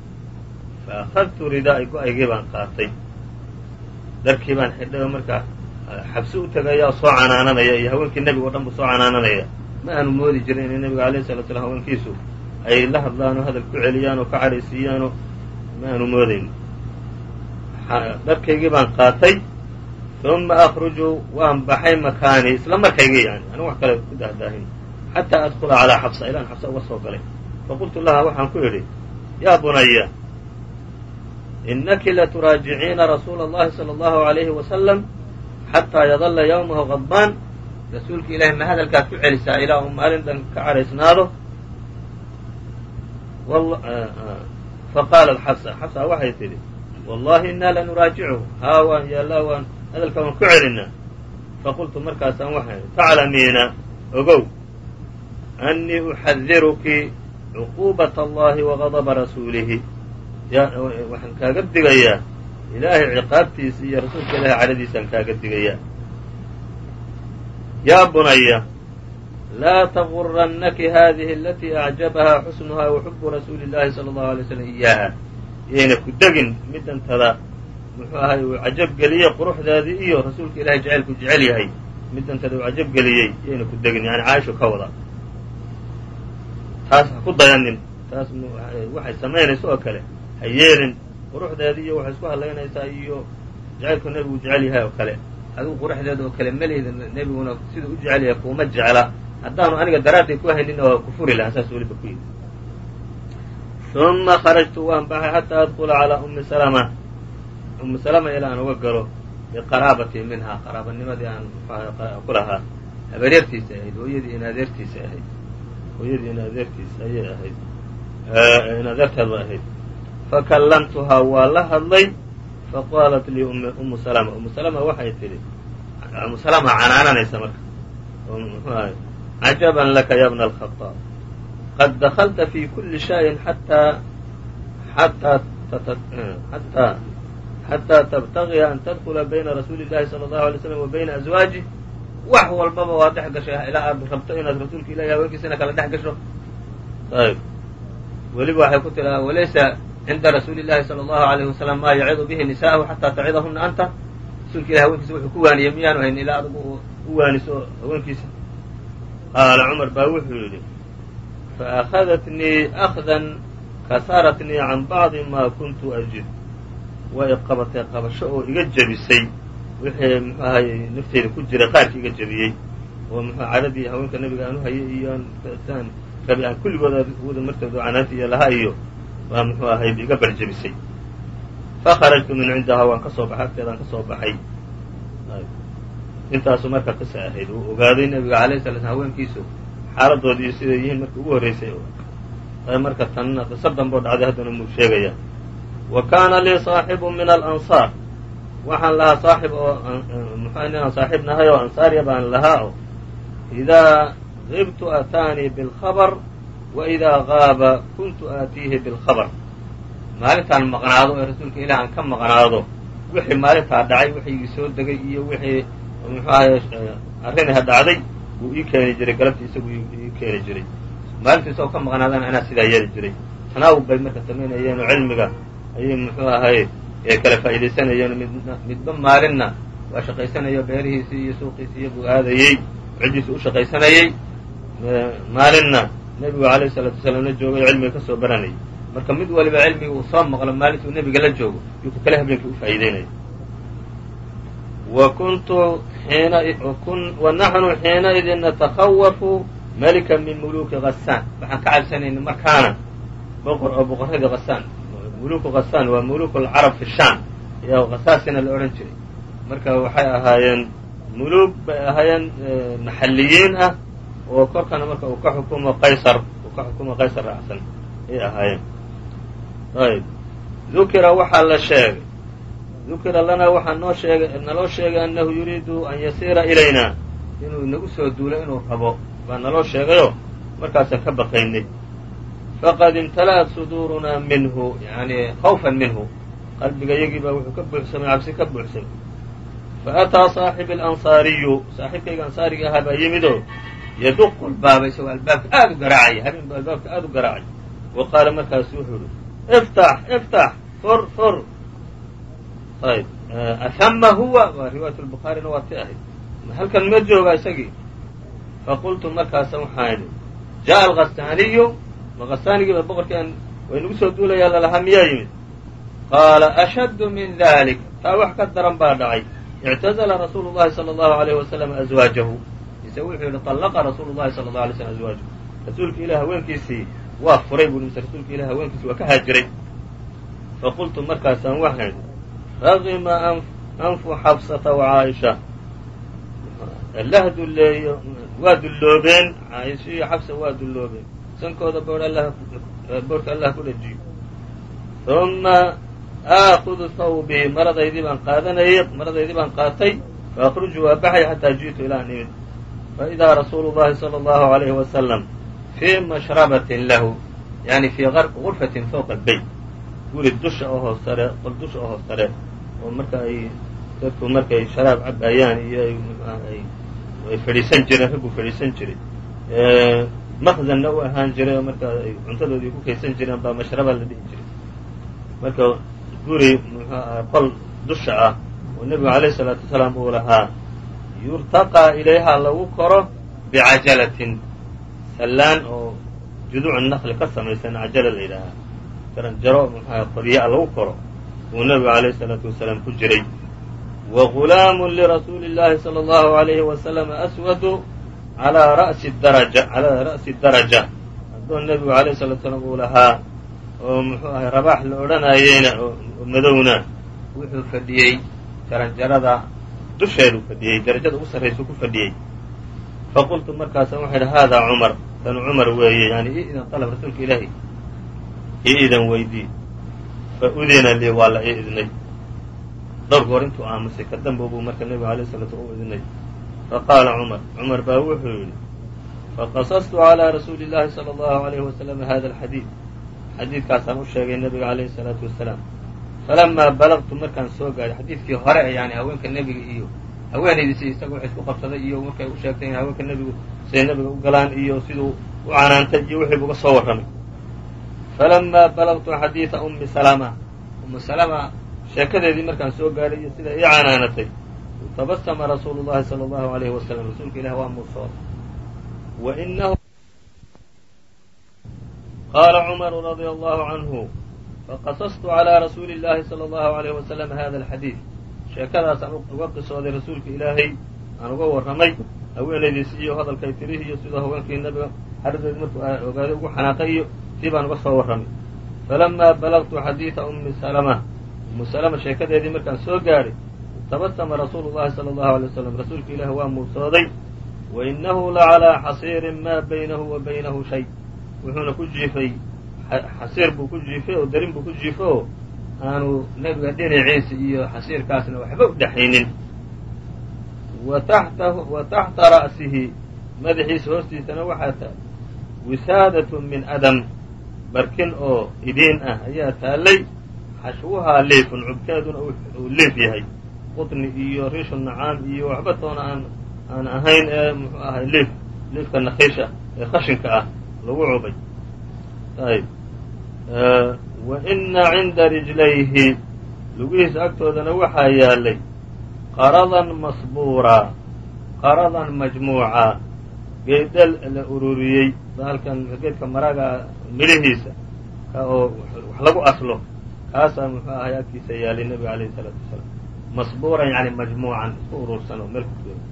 fa akhadtu ridaa'i go'aygii baan qaatay. Darkii baan xidhay oo markaa xabsi u tegaya oo soo canaananaya iyo haweenkii nebiga o dhan buu soo canaananaya. Ma aanu moodi jirin inay nebiga alayh salatu slam haweenkiisu ay la hadlaan hadal ku celiyaan oo ka cadhaysiiyaanoo ma aanu moodayn. Dharkaygii baan qaatay uma akruju waan baxay makaanii isla markaygii yani anigu wax kale ku dahdaahin xataa adkula calaa xabsa ilaan xabsa uga soo galay faqultu laha waxaan ku idhi yaa bunaya inaki laturaajiciina rasuula اllahi salى اllahu عalayhi wasalam xataa yadalla yawmahu qadbaan rasuulka ilahay ma hadalkaad ku celisaa ilaa uu maalin dhan ka cadhaysnaado faqaalat xabsa xabsa waxay tidhi wallahi inaa lanuraajichu haa waan yaallaa waan hadalka waan ku celinaa faqultu markaasaan waxaan taclamiina ogow annii uxadiruki cuquubat allahi wagadaba rasuulihi waxaan kaaga digayaa ilaahay ciqaabtiisa iyo rasuulka ilahay cadhadiisaan kaaga digayaa yaa bunaya laa tagurannaki hadihi alatii acjabahaa xusnuhaa wa xubu rasuuli llahi sala allahu alay slam iyaaha yayna ku degin midantada muxuu ahay uu cajab geliyey quruxdeedii iyo rasuulka ilahay jacaylku jecel yahay midantada uu cajab geliyey yayna ku degin yani caaisho ka wada taas ha ku dayanin. Taas waxay samaynaysa oo kale. Ha yeelin quruxdeeda iyo waxay isku hadlaynaysaa iyo jacaylku nebigu jecel yahay oo kale. Adigu quruxdeeda oo kale meleyda nebiguna siduu u jecel yahay kuuma jecla. Haddaanu aniga daraadday ku haynin oo ku furi lahaa saas weliba ku yidhi. Uma kharajtu waan baxay xataa adkula calaa ummi salama. Ummi salama ilaa aan uga galo biqaraabatii minhaa qaraabanimadii aan ku lahaa. Habaryartiisa ahayd hooyadii in adeertiisa ahayd hooyadii in adeertiisa ayay ahayd. Adeerteed ba ahayd. Fakallamtuhaa waa la hadlay faqaalat lii ummu salama ummu salama waxay tidhi ummu salama canaananaysa marka. Mxuu ahay cajaban laka ya bna alkhaaab qad daklta fi kuli shayin xataa xataa xataa xataa tabtagiya an tadkula bayna rasuuli llahi sala allahu alay slam wa bayna aswaajih wax walbaba waa dhex gashay ilaa aad rabto inaad rasuulka ilahi haweenkiisana kala dhex gasho. Ayb weliba waxay ku tiraa walaysa cinda rasuuli llahi sala allahu alayhi wasalam maa yacidu bihi nisa'ahu xataa tacidahuna anta? Rasuulka ilahi haweenkiisa wuxuu ku waaniyey miyaanu hayn ilaa adigu u waaniso haweenkiisa. Qaala cumar baa wuxuu yidhi faأkhadatnii أkhdan kasaratnii can bacdi ma kuntu ajid. Way qabatay qabasho oo iga jebisay wixii muxuu ahaye nafteyda ku jiray qaarkii iga jebiyey oo muxuu caradii haweenka nabiga aan u hayay iyo aan rabi aan kulligooda wada martooda canaanta iyo lahaa iyo waa muxuu ahay iga barjebisay fakharajtu min cindahaa waan ka soo baxay agteedaan ka soo baxay. Intaasu marka qisa ahayd uu ogaaday nabiga alayh sala haweenkiisu xaaladoodi iyo siday yihiin markii ugu horreysay. Marka tanna qiso danboo dhacday haddana muu sheegaya. Wa kaana lii saaxibu min alansaar waxaan lahaa saaxib oo muxua inaan saaxiib nahay oo ansaariya baan lahaa oo idaa qibtu ataanii bilkhabr wa idaa gaaba kuntu aatiihi bilkhabr maalintaan maqnaado ee rasuulka ilaah aan ka maqnaado. Wixii maalintaa dhacay wixii soo degay iyo wixii muxuu ahay arrinaha dhacday wuu ii keeni jiray galabtii isagu ii keeni jiray. Maalinta isagoo ka maqnaadana anaa sidaa yeeli jiray. Tanaawub bay marka samaynayeen oo cilmiga ayay muxuu ahay kala faa'iidaysanayeen midba maalinna. Waa shaqaysanayo beerihiisii iyo suuqiisii iyo buu aadayey ciddiisu u shaqaysanayey maalinna. Nebigu alayh salaatu wasalaam la joogay oo cilmiga ka soo baranayay marka mid waliba cilmiga uu soo maqlo maalintuu nebiga la joogo yuu ku kale habeenkii u faa'iideynaya wa naxnu xiinaidin natakhawafu malika min muluki hasaan waxaan ka cabsanayna markaana boqor oo boqorradii hasaan muluku hasaan waa muluku alcarab fi shaan iyo hasaasina la odhan jiray. Marka waxay ahaayeen muluug bay ahaayeen maxalliyiin ah oo korkana marka uu ka xukumo qaysar uu ka xukumo qaysar raacsan ayay ahaayeen. Ayb dukira waxaa la sheegay. Dukira lanaa waxaa noo sheegay naloo sheegay annahu yuriidu an yasiira ilayna. Inuu inagu soo duulo inuu rabo. Baa naloo sheegayoo markaasaan ka baqaynay faqad imtala'at suduurunaa minhu yani khawfan minhu qalbiga yagii baa wuxuu ka buuxsamay cabsi ka buuxsamay faataa saaxibi alansaariyu saaxiibkayga ansaariga ahaa baa yimidoo yaduqu lbaaba isagoo albaabka aada u garaacaya habeen buu albaabka aada u garaacay wa qaala markaasu wuxuu yihi iftax iftax fur fur ayb ahama huwa waa riwaayat lbukhaarina waa ti ahayd halkan ma jooga isagii faqultu markaasa waxaan idhi jaءa alkhasaaniyu ma khasaanigiiba boqorkiian way nagu soo duulayaa lalahaa miyaa yimid qaala ashaddu min dalik taa wax ka daran baa dhacay اctazla rasuulu llahi salى اllahu عalayh wasalam azwaajahu mise wuxuu yidhi طallaqa rasuulu llahi sala اlه alay slm azwaajahu rasuulka ilah haweenkiisii waa furay buu mise rasuulka ilah haweenkiisi waa ka haajiray faqultu markaasaan waxaan idhi ragima anfu xabsata وcaaisha allah dulleeyo waa dulloobeen caaisha iyo xabsa waa dulloobeen sankooda boorka allah ku dhajiyo. Uma aakudu hawbii maradaydii baan qaadanayay maradaydii baan qaatay faakruju waa baxay xataa ji'tu ilaan imid faidaa rasuulu llahi sala allahu alayhi wasalam fii mashrabatin lahu yani fii غurfatin fawqa beyt guri dusha oo hoos sare qol dusha oo hoos sare oo marka ay dadku markay sharaab cabayaan iyo ay fadhiisan jireen raggu fadhiisan jiray makzanna u ahaan jiray oo marka ay cuntadoodii ku kaysan jireen baa mashraba la dhihi jiray marka guri muxuu aha qol dusha ah oo nebigu alayh salaatu wasalaam uu lahaa yurtaqaa ilayhaa lagu koro bicajalatin sallaan oo juduucu naqli ka samaysan cajala la yidhaahaa jaranjaro muxuaha qoryaa lagu koro uu nebigu alayh salaatu wasalaam ku jiray wa gulaamu lirasuuli اllahi salى اllahu alayhi wasalam aswadu alaa ra'si daraja calaa ra'si daraja addoon nebigu alayh salatu salaam uu lahaa oo muxuu ahay rabaax la odhanayeyna oo madowna wuxuu fadhiyey jaranjarada dusheedu fadhiyey darajada ugu sarraysuu ku fadhiyey faqultu markaasa waxaa idhi haadaa cumar tanu cumar weeye yani idan dalab rasuulka ilaahi idan weydii fa udina lii waa la ii idnay dhowr goor intuu aamusay ka dambo buu marka nebigu alayh salatu u idnay faqaala cumar cumar baa wuxuu yidhi faqasastu calىa rasuuli اllahi salى اllahu عalayhi wasalam hada alxadiid xadiidkaasaan u sheegay nebiga alayhi الsalaatu wasalaam falamaa balagtu markaan soo gaaray xadiidkii hore yani haweenka nebiga iyo haweenaydiisi isaga wax isku qabsaday iyo markay u sheegtay in haweenka nebigu siday nebiga u galaan iyo siduu u canaantay iyo wixii uga soo warramay falamaa balagtu xadiida ummi salama ummu salama sheekadeedii markaan soo gaadhay iyo sida ii canaanatay tabasama rasuulu llahi sala allahu alayhi wasalam rasuulka ilahi waa muusooday wainahu qaala cumaru radia allahu canhu faqasastu calaa rasuuli llahi sala allahu alayh wasalam hada alxadiid sheekadaasaan uga qisooday rasuulka ilaahay aan uga warramay haweenaydiisi iyo hadalkay tirihi iyo sidoo haweenkii nabiga xarideedi markuu ogaaday ugu xanaaqay iyo tii baan uga soo warramay falamaa balagtu xadiida ummi salama ummu salama sheekadeedii markaan soo gaadhay tabasama rasuulu llahi sala allahu alay wasalam rasuulka ilaahi waa muusooday wa inahu lacalaa xasiirin maa baynahu wa baynahu shay wuxuuna ku jiifay xasiir buu ku jiifay oo darin buu ku jiifay oo aanu nebiga dhinaciisa iyo xasiirkaasna waxba u dhexaynin wa taxta ra'sihi madaxiisa hoostiisana waxaa ta wisaadatun min adam barkin oo idiin ah ayaa taallay xashwuhaa liifun cubkeeduna uu liif yahay qutni iyo riishu nacaam iyo waxba toona aan aan ahayn ee muxuu ahay liif liifka nakiisha ee khashinka ah lagu cubay. Ayb wa ina cinda rijlayhi lugihiisa agtoodana waxaa yaalay qaradan masbuuraa qaradan majmuuca geedal la ururiyey bahalkan geedka maraga midhihiisa ka oo wax lagu aslo kaasaa muxuu ahay agtiisa yaalay nebiga alayhi isalaatu wasalaam masbuuran yani majmuucan isku urursan oo meel kujooga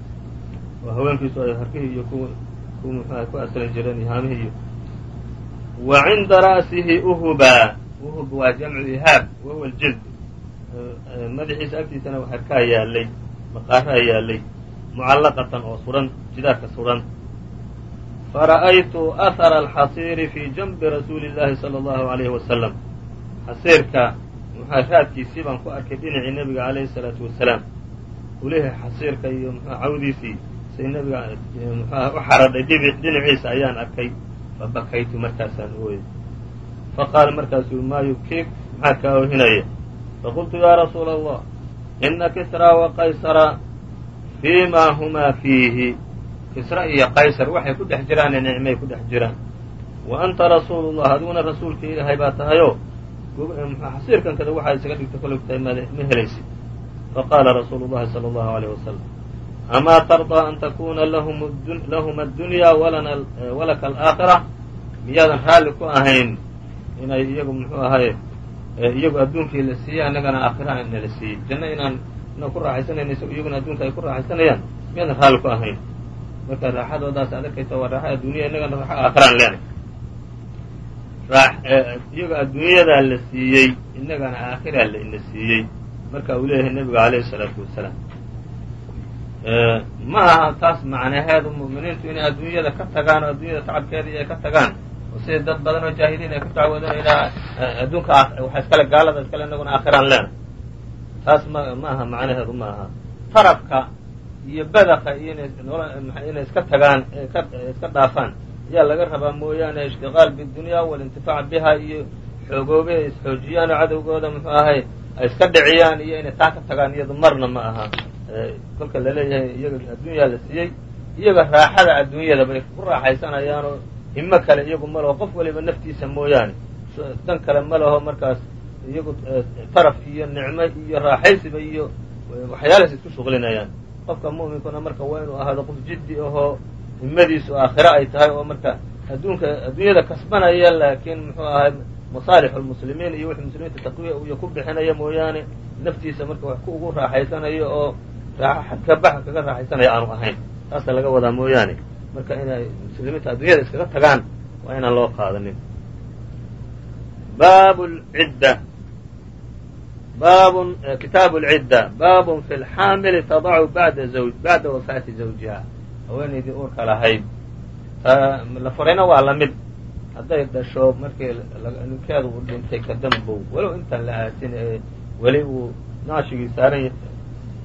oo haweenkiisu ay harkihii iyo ku ku muxuaha ku aslan jireen iyo haamihii iyo wa cinda ra'sihi uhuba uhub waa jamcu ihaab wahuwa aljild madaxiisa agtiisana harkaa yaalay maqaaraa yaalay mucallaqatan oo suran jidaarka suran. Fara'aytu ahara alxasiiri fii janbi rasuuli llahi sala allahu alayhi wasalam xasiirka muxua raadkiisii baan ku arkay dhinacii nebiga alayhi salaatu wasalaam. Ulihii xasiirka iyo muxua cawdiisii say nebiga u xaradhay dhinaciisa ayaan arkay. Fabakaytu markaasaan ooyey faqaala markaasuu maa yubkiik? Maxaa kaa oohinaya? Faqultu yaa rasuula allah ina kisraa wa qaysara fiima humaa fiihi. Kisra iyo qaysar waxay ku dhex jiraane nicmay ku dhex jiraan. Wa anta rasuulu llah adiguna rasuulka ilaahay baa tahayoo xasiirkan kada waxaa isaga dhigta tahay ma helaysid. Faqaala rasuulu llahi sala allahu alayh wasalam amaa tardaa an takuna lahum addunyaa walaka alaakhira miyaadan raalli ku ahayn inay iyagu muxuu ahaye iyagu adduunkii la siiyey annagana aakhira nala siiyey. Janno inaan inaan ku raaxaysanayna isagu iyaguna adduunka ay ku raaxaysanayaan miyaadan raalli ku ahayn? Marka raaxadoodaas ad arkaysa waa raaxa addunya innagana raaxo aakhiraan leenay iyaga adduunyadaa la siiyey innagana aakhiraa la ina siiyey. Marka uu leeyahay nebigu alayhi salaatu wasalaam. Ma aha taas macnaheedu mu'miniintu inay adduunyada ka tagaan oo adduunyada tacabkeeda iyo ay ka tagaan. Oo sidai dad badan oo jaahiliin ay ku dacwoodeen ilaa adduunka waxa iskale gaalada iskale innaguna aakhiraan leena taas ma ma aha macnaheedu ma aha. Tarabka iyo badaqa iyo inay iska tagaan iska dhaafaan ayaa laga rabaa mooyaane ishtiqaal bidunya walintifaac biha iyo xoogoobe ay isxoojiyaan oo cadowgooda muxuu ahay ay iska dhiciyaan iyo inay taa ka tagaan iyadu marna ma aha. Kolka la leeyahay iyaga adduunyaa la siiyey iyaga raaxada adduunyada bay ku raaxaysanayaanoo himo kale iyagu ma laho qof waliba naftiisa mooyaane. Dan kale ma laho markaas iyagu taraf iyo nicmo iyo raaxaysiba iyo waxyaalahaas isku shuqlinayaan. Qofka mu'minkuna marka waa inuu ahaado qof jiddi ahoo himadiisu aakhiro ay tahay oo marka adduunka adduunyada kasbanaya laakiin muxuu ahay masaalixu lmuslimiin iyo wixii muslimiinta taqwiya iyo ku bixinaya mooyaane naftiisa marka wax ku ugu raaxaysanayo oo raaxo xadka baxa kaga raaxaysanaya aanu ahayn. Taasa laga wadaa mooyaane. Marka inay muslimiinta adduunyada iskaga tagaan waa inaan loo qaadanin. Bab cidda. Baabun kitaabu lcidda baabun fi lxaamili tadacu bada bacda wafaati zawjiha haweenaydii uurka lahayd. La furayna waa la mid. Hadday dhasho markii ninkeedu uu dhintay kadambow walow intaan la aasin ee weli uu naashigii saaran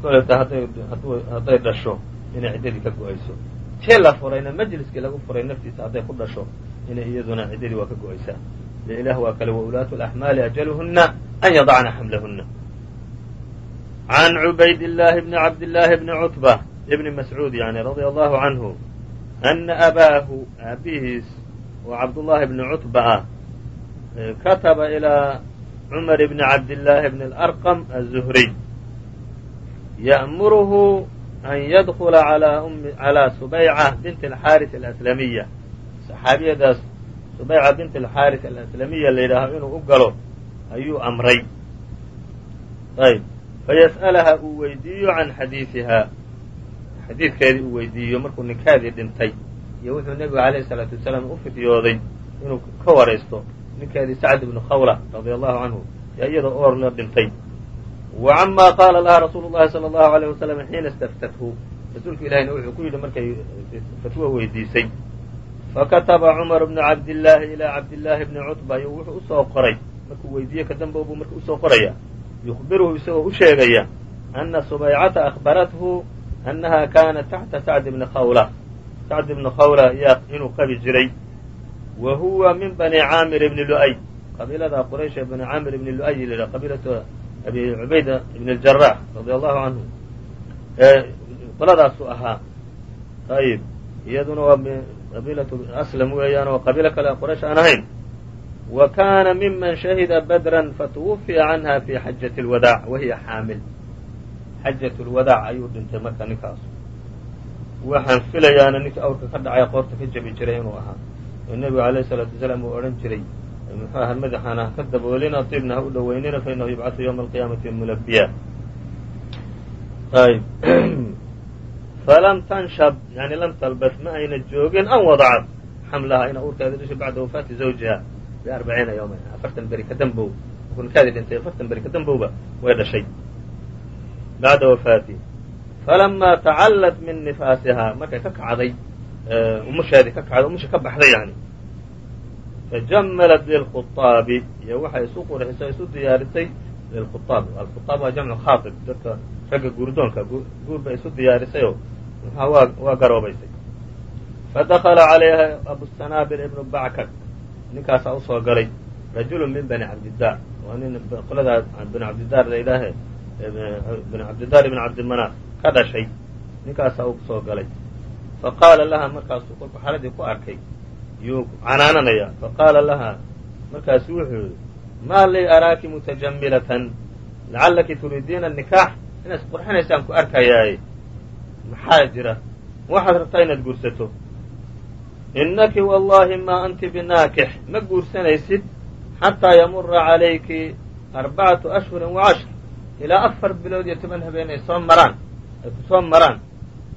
koleta hadday dhasho inay ciddadii ka go'ayso. Tii la furayna majliskii lagu furay naftiisa hadday ku dhasho inay iyaduna ciddadii waa ka go'aysaa. Dee waa kale waulaatu laxmaali ajaluhuna an yadacna xamlahuna can cubayd llaahi bni cabdillaahi bni cutba ibni mascuud yani radia allahu canhu ana abaahu aabihiis oo cabdullaahi bni cutba ah kataba ilaa cumar bni cabdillaahi bni alarqam azuhriy ya'muruhu an yadkula calaa subayca binti alxaaris alaslamiya saxaabiyadaas subayca binti alxaaris alaslamiya la yidhaaho inuu u galo ayuu amray ayb fayas'alaha uu weydiiyo can xadiidihaa xadiidkeedii uu weydiiyo markuu ninkaadii dhintay iyo wuxuu nebigu alayhi salaatu wasalaam u fidyooday inuu ka waraysto ninkeedii sacd ibnu khawla radia allahu canhu ee iyada oor la dhintay. Wa cama qaala laha rasuulu llahi sala allahu alayh wasalam xiina istaftathu rasuulka ilahina wuxuu ku yidhi markay fatwo weydiisay fakataba cumar bnu cabdillaahi ilaa cabdillaahi bni cutba. Iyo wuxuu u soo qoray. Markuu weydiiye ka dambe buu marka u soo qoraya. Yukhbiruhu isagoo u sheegaya ana subaycata akhbarathu annaha kaanat taxta sacd bni khawla sacd ibni khawla yaa inuu qabi jiray wa huwa min bani caamir ibni lu'ay qabiilada quraysh ee bani caamir ibni lu'ay la qabiilatu abi cubayda ibn اljarax radia allahu canhu qoladaasuu ahaa ayib iyaduna waa qabiilatu aslam weeyaan oo qabiilo kale quraysh aan ahayn wa kaana miman shahida badran fatwufiya canha fi xajati اlwadaac wahiya xaamil xajat lwadaac ayuu dhintay marka ninkaasu waxaan filayaana ninkii awrka ka dhacay qoorta ka jabi jiray inuu ahaa. Oo nebigu alayh salaatu wasalaam uu odhan jiray muxuu aha madaxaana ha ka daboolina tiibna ha u dhoweynina fa inahu yubcatu ywma alqiyaamati mulabiya ayb falam tanshab yani lam talbas ma ayna joogin an wadacat xamlaha ina uurkeeda dhashay bacda wafaati zawjiha biarbaciina yawman afartan beri ka dambow. Kunkaadii dhintay afartan beri ka dambowba way dhashay bacda wafaati falamaa tacallat min nifaasihaa markay ka kacday umusheedii ka kacday umusha ka baxday yani. Tajammalat lilkhuaabi iyo waxay isu qurxisay isu diyaarisay lilkhuaab alkhuaab waa jamcu khaaib dadka ragga guurdoonka guur bay isu diyaarisayoo maxaa waa waa garoobaysay. Fadakala calayha abusanaabir ibnu backak ninkaasaa u soo galay. Rajulu min bani cabdidaar waa nin qoladaa bani cabdidaar la yidhaahe cabdidaar ibn cabdimanaaf ka dhashay. Ninkaasaa u soo galay. Faqaala laha markaasuu kolku xaladii ku arkay. Yuu canaananaya. Faqaala laha markaasu wuxuu yihi maa lii araaki mutajamilatan? Lacallaki turiidiina nikaax? Inaad isqurxinaysaan ku arkayaaye maxaa jira? Waxaad rabtaa inaad guursato. Innaki wallahi maa anti binaakix. Ma guursanaysid? Xataa yamura calayki arbacatu ashhurin wa cashr ilaa afar bilood iyo toban habeen ay soo maraan ay ku soo maraan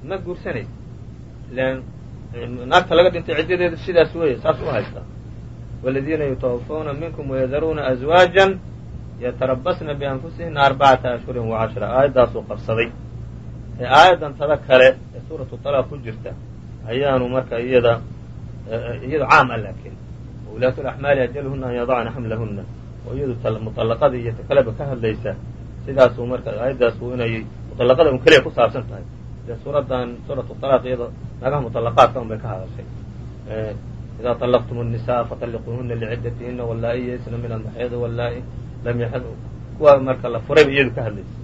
ma guursanaysid. Ilan naagta laga dhintay ciddadeedu sidaas weeye saas u haystaa waladiina yutawafawna minkum wayadaruuna azwaajan yatarabasna bianfusihina arbacata ashhurin wa cashra aayaddaasuu qabsaday. Ee aayaddan tada kale ee suuratu talaaq ku jirta ayaanu marka iyada iyadu caam a laakiin. Wulaatu laxmaali ajaluhuna an yadacna xamlahuna oo iyadu muطallaqada iyo takaleba ka hadlaysa sidaasuu marka aayaddaas inay muطallaqada un keliya ku saabsan tahay dee suuraddan suuratu talaaq iyado naagaha muطallaqaadka un bay ka hadashay idaa طalaqtum الnisaءa faطalliquuhuna licidatihina wallaa'i yaysna min almaxyadi wallaa'i lam yaxid kuwa marka la furayba iyadu ka hadlaysa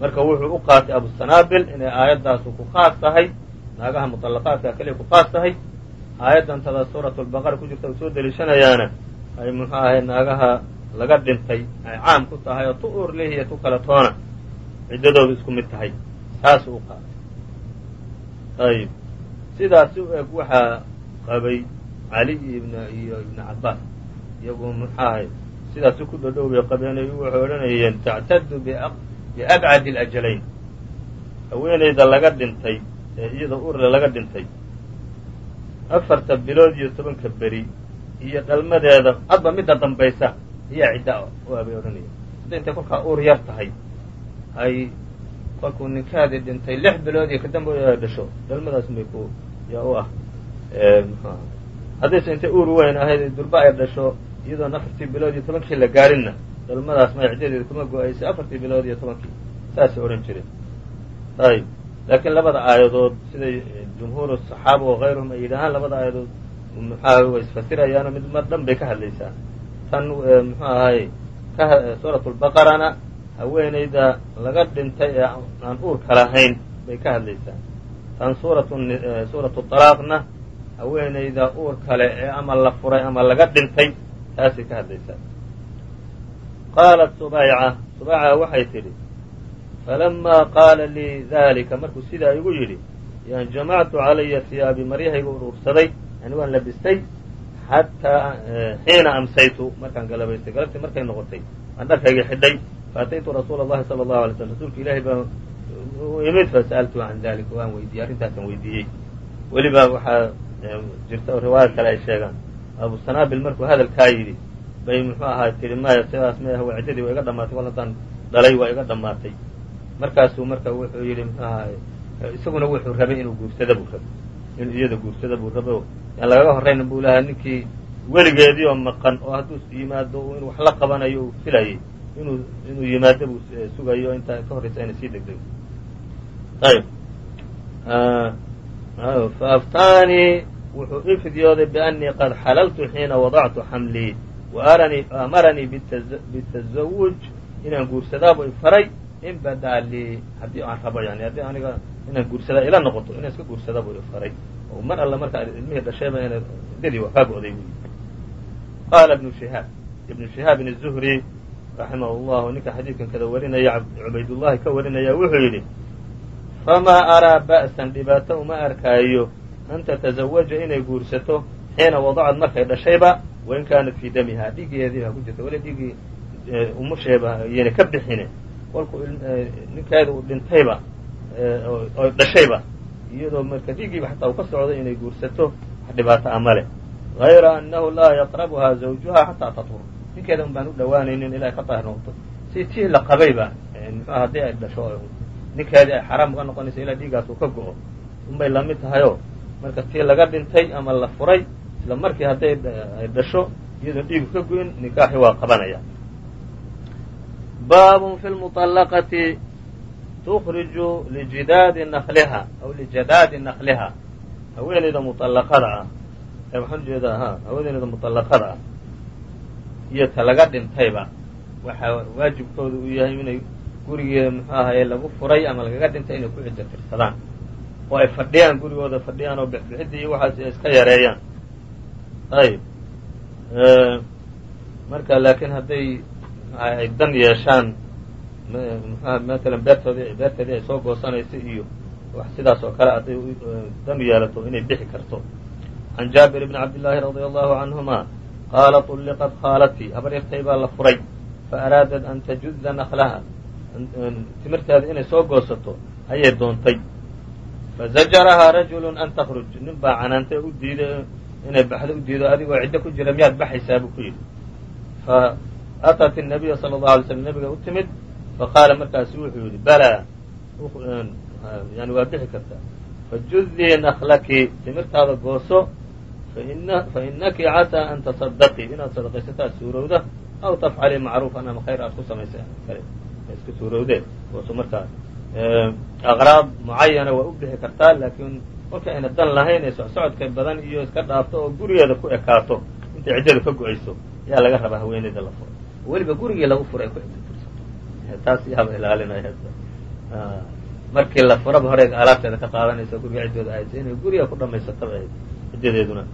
marka wuxuu u qaatay abusanaabil inay aayaddaasu ku khaas tahay naagaha muطallaqaadka keliya ku khaas tahay aayaddan tada suuratu lbaqara ku jirta u soo deliishanayaana ay muxuu ahay naagaha laga dhintay ay caam ku tahay oo tu uur lehiya tu kala toona ciddadoodu isku mid tahay taasuu u qaatay ayib. Sidaasi u eg waxaa qabay cali iyo ibnu cabbaas iyagu muxuu ahay sidaasi ku dhodhowbay qabeenay waxay odhanayeen tactadu biabcadi alajalayn. Haweenayda laga dhintay ee iyada urle laga dhintay afarta bilood iyo tobanka beri iyo dhalmadeeda hadba midda dambaysa ayaa cidda u abay odhanaya hadday intay kolkaa uur yar tahay ay kolkuu ninkaadii dhintay lix bilood iyo kadamba dhasho dhalmadaas may ku yaa u ah mxuaha haddayse intay uur weyn ahayd durba ay dhasho iyadoon afartii bilood iyo tobankii la gaarinna dhalmadaas may ciddadeeda kuma go'aysay afartii bilood iyo tobankii saasay odhan jireen ayib laakiin labada aayadood siday jumhuur saxaaba wa kayruhum ay yidhaahaan labada aayadood muxuaha way isfasirayaano mid mar dhan bay ka hadlaysaa tan muxuu ahay suurat lbaqarana haweenayda laga dhintay ee aan uurka lahayn bay ka hadlaysaa. Tan suuratu طalaaqna haweenayda uur kale ee ama la furay ama laga dhintay taasay ka hadlaysaa. Qaalat subayca subayca waxay tidhi falamaa qaala lii dalika markuu sidaa igu yidhi yan jamactu calaya hiyaabi maryahayga urursaday yani waan labistay xataa xiina eh, amsaytu markaan galabaystay galabtii markay noqotay aan dharkayga xidhay faataytu rasuula allahi sala allahu alay slam rasuulka ilaahay baa eh, imid fasaltuhu can dalika waan weydiiyey arrintaasaan weydiiyey. Weliba waxaa eh, jirta oo riwaayad kale ay sheegaan. Abu sanaabil markuu hadalkaa yidhi bay muxuu ahaa tidhi maya sidaas maya wacidadii waa iga dhamaatay wal haddaan dhalay waa iga dhamaatay markaasuu marka wuxuu yidhi muxuu ahaa isaguna wuxuu rabay inuu guursada buu rabay inuu iyada guursada buu rabo yaan lagaga horrayna buu lahaa ninkii weligeedii oo maqan oo hadduu yimaado inuu wax la qabanayo uu filayay. Inuu inuu yimaado buu sugayo intaa ka horraysa ina sii degdego ayb faaftaanii wuxuu ii biannii qad xalaltu xiina wadactu xamlii waamaranii bitasawuj inaan guursadaabuu ifaray in badaa haddii aan rabo yani haddii aniga inaan guursadaa ila noqoto inaan iska guursadaa buu ifaray oo mar alla markaa ilmihii dhashayba ina iddadii waa kaa go'day buyi qaala ibnu shihaab ibnu shihaabin الzuhri raximah llahu ninka xadiidkan kada warinaya cubaydullahi ka warinaya wuxuu yidhi famaa araa ba'san dhibaato uma arkaayo an tatazawaja inay guursato xiina wadacad markay dhashayba wain kaanat fii damiha. Dhiiggeedii baa ku jirta weli dhiiggii umusheeba iyana ka bixine. Kolkuu ninkeeda uu dhintayba oo dhashayba. Iyadoo marka dhiiggiiba xataa uu ka socdo inay guursato wax dhibaato a male hayra annahu laa yaqrabuhaa zawjuha xataa tatur ninkeeda un baan u dhowaanaynin ilaa ka daahir si tii la qabayba muxua haddii ay dhasho ninkeedii ay xaraam uga noqonayso ilaa dhiiggaas uu ka go'o. Unbay la mid tahayoo marka tii laga dhintay ama la furay isla markii hadday ay dhasho iyadoo dhiigu ka go'in nikaaxi waa qabanaya. Baabun fi lmuطallaqati tukhriju lijidaadi nakliha aw lijadaadi nakliha haweeneyda muطallaqada ah ee waxaan u jeedaa ha haweeneyda muطallaqada ah iyo ta laga dhintayba waxaa waajibkooda uu yahay inay gurigee muxuu ahaye lagu furay ama lagaga dhintay inay ku ciddo tirsadaan oo ay fadhiyaan gurigooda fadhiyaan oo bixbixidii iyo waxaas ay iska yareeyaan ayb marka laakiin hadday ay dan yeeshaan matalan beertoodii beerteedii ay soo goosanaysa iyo wax sidaas oo kale aday dam yeelato inay bixi karto can jaabir bni cabdillaahi radia allahu canhuma qaala ulliqat khaalatii habaryartay baa la furay fa araadat an tajudda naklaha timirteeda inay soo goosato ayay doontay fazajarahaa rajulu an takhruj nin baa canaantay u diiday inay baxdo u diido adigoo ciddo ku jira miyaad baxaysaa buu ku yidhi fa aatat nabiya sala allahu alay slm nebiga u timid faqaala markaasu wuxuu yidhi balaa yani waa bixi kartaa fajudii naklaki timirtaada gooso fainaki casaa an taصadaqii inaad sadaqaysataa suurowda aw tafcalii macruufan ama khayr aad ku samaysa kale iska suurowdee gooso markaa aqraab mucayana waa u bixi kartaa laakiin kolka ayna dan lahayn ee socsocodka badan iyo iska dhaafto oo gurigeeda ku ekaato intay ciddada ka go'ayso ayaa laga rabaa haweeneyda la furay oo weliba gurigii lagu furay ay ku taas yaaba ilaalinaya markii la furaba hore alaabteeda ka qaadanaysa guriga ciddooda ahaysa inay guriga ku dhamaysataba ahayd ciddadeeduna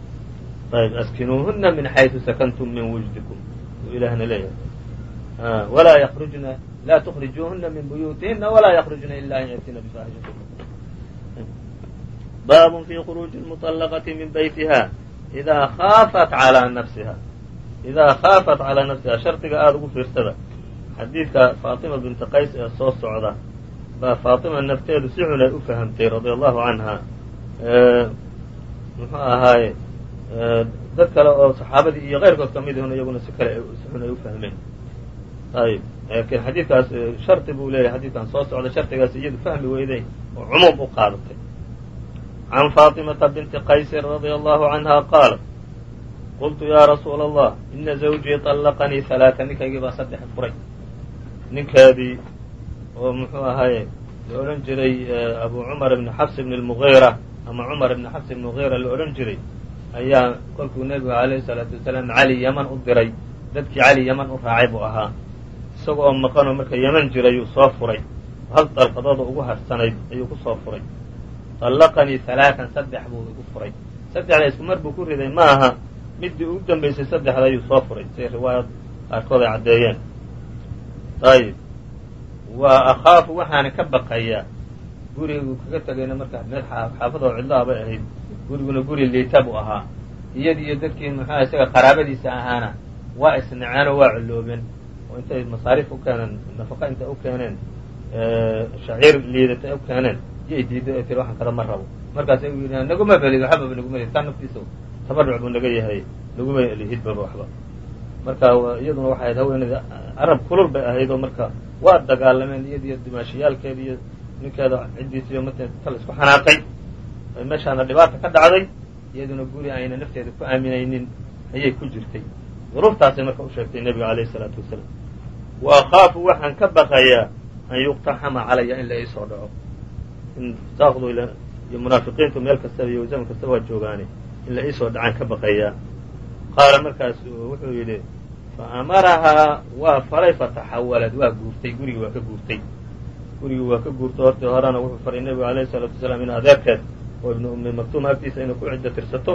ayb askinuuhuna min xayثu sakantum min wujdikum uu ilaahna leeyahay walaa yrujna laa tukrijuuhuna min buyuutihina walaa ykhrujna ila an yaأtina bifaaxishatin baab fi khuruuji الmuطalaqati min baytiha idaa haafat calىa nafsiha idaa khaafat calىa nafsiha shardiga aada ugu fiirsada xadiidka faatima binti qays ee soo socda baa faatima nafteedu si xun ay u fahamtay radia allahu canha muxuu ahaaye dad kale oo saxaabadii iyo keyrkood ka mid ihun iyaguna si kale si xun ay u fahmeen. Ayb laakiin xadiidkaas shardi buu leeyahay xadiidkan soo socda shardigaas iyadu fahmi weyday oo cumuum u qaadatay. Can faatimata binti qaysin radia allahu canha qaalat qultu yaa rasuula allah ina zawjii طallaqanii halaata ninkaygii baa saddex furay ninkeedii oo muxuu ahaaye la odhan jiray abu cumar ibni xafs ibn اlmugiira ama cumar ibni xafs ibn mugiira la odhan jiray ayaa kolkuu nebigu alayhi salaatu wasalaam cali yeman u diray. Dadkii cali yeman u raacay buu ahaa. Isaga oo maqanoo marka yeman jirayuu soo furay. Hal dalqadooda ugu harsanayd ayuu ku soo furay. طallaqanii halaaan saddex buu igu furay. Saddexda isku mar buu ku riday ma aha. Midii ugu dambaysay saddexda ayuu soo furay. Siay riwaayad qaarkood ay caddeeyeen ayib. Wa akhaafu waxaana ka baqayaa guriguu kaga tegayna marka meel xaafadoo cidlaha bay ahayd. Guriguna guri liita buu ahaa. Iyadii iyo dadkii muxuuha isaga qaraabadiisa ahaana waa isnaceenoo waa culloobeen oo intay masaariif u keeneen nafaqa intay u keeneen shaciir liidata u keeneen yay diiday tiri waxaan kada ma rabo. Markaasay u yidhi naguma belid waxbaba naguma lihid kaa naftiisa tabaruc buu naga yahay naguma lihidbaba waxba marka iyaduna waxay ahayd haweeneyda arab kulul bay ahayd oo marka waa dagaalameen iyadiyo dimaashiyaalkeeda iyo ninkeeda ciddiisiyo mat tal isku xanaaqay. Meeshaana dhibaata ka dhacday iyaduna guri ayna nafteeda ku aaminaynin ayay ku jirtay. Duruuftaasay marka u sheegtay nebiga alayhi isalaatu wasalaam wa akhaafu waxaan ka baqayaa an yuqtaxama calaya in la ii soo dhaco. In saaqdu iyo munaafiqiintu meel kastaba iyo zaman kastaba waa joogaane in la iisoo dhacaan ka baqayaa qaala markaas wuxuu yidhi fa amarahaa waa faray fataxawalad waa guurtay gurigii waa ka guurtay. Gurigii waa ka guurtay hortii horena wuxuu faray nebigu alayhi salaatu wasalaam in adeerkeed oo ibnu ummi maktuum agtiisa inay ku ciddo tirsato.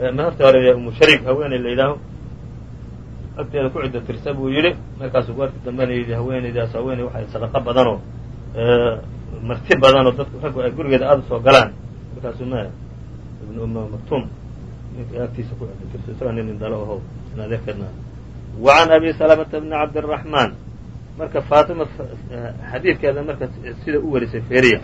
Hortii hore umu shariik haweeney la yidhaaho. Agteeda ku ciddo tirsa buu yidhi. Markaasuu warkii dambena yidhi haweeneydaas haweeney waxay sadaqo badanoo marti badanoo dadku raggu ay gurigeeda aada u soo galaan. Markaasuu ma ibnu ummi maktuum agtiisa ku ciddo tirsa isaga nin indhalo aho in adeerkeedna wa can abi salamata bni cabdiraxmaan marka faatima xadiidkeeda marka sida u warisay feriya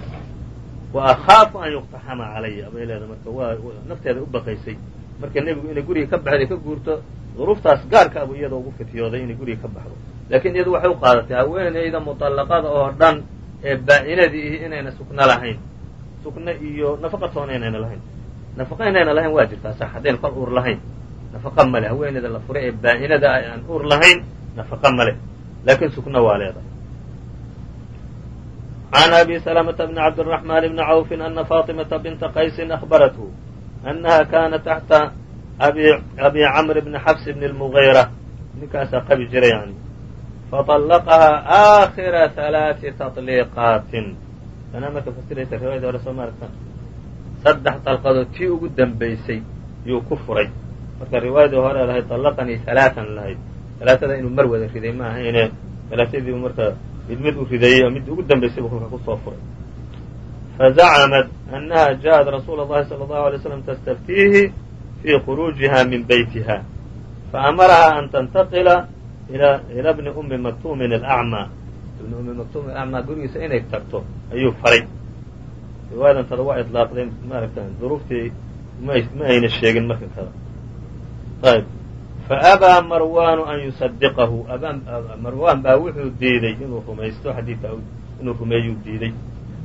wa akhaafu an yuqtaxama calaya bay leedahay marka waa nafteeda u baqaysay. Marka nebigu inay guriga ka baxday ka guurto duruuftaas gaarka abu iyadoo ugu fityooday inay guriga ka baxdo. Laakiin iyadu waxay u qaadatay haweenayda muطallaqada oo dhan ee baa-inadii ihi inayna sukno lahayn. Sukno iyo nafaqa toona inayna lahayn nafaqa inayna lahayn waa jirtaa sax haddayn kol uur lahayn nafaqa male haweenayda la furay ee baa-inada aan uur lahayn nafaqa male laakiin sukno waa leedahay عن أbي سلمة بن عبدالرحمن بن عوف أن فاطمة بنت qaيس أخبرته أنها كانت تحت أbي cمر بن xفs بن المغيرة ninkaasaa qabi jira yani faطلqhaa آkhira ثaلaaثi تطليqaatin tanaa marka fasiraysa riwaayadii hore soo maaragta saddex dalqadood tii ugu dambaysay yuu ku furay marka riwaayadii hore lahayd طلqanii ثaلaaثan lahayd ثalaaثada inuu mar wada riday ma ahayne ثalaaثadii marka mid mid u rideeyey oo mid ugu dambaysay buu kolka kusoo furay fazacmat أnaha jaءat rasuula الlahi salى الlahu عalay slam tastaftiihi fii khuruujiha min beytiha faamaraha an tantaqila ila bni umi maktumin alacmaa ibni umi maktumin alacmaa gurigiisa inay tagto ayuu faray riwaayadan tada waa idlaaqday maaragta duruuftii ma ayna sheegin marka kada ayb faabaa marwaanu an yusadiqahu marwaan baa wuxuu diiday inuu rumaysto xadiidka inuu rumeeyuu diiday.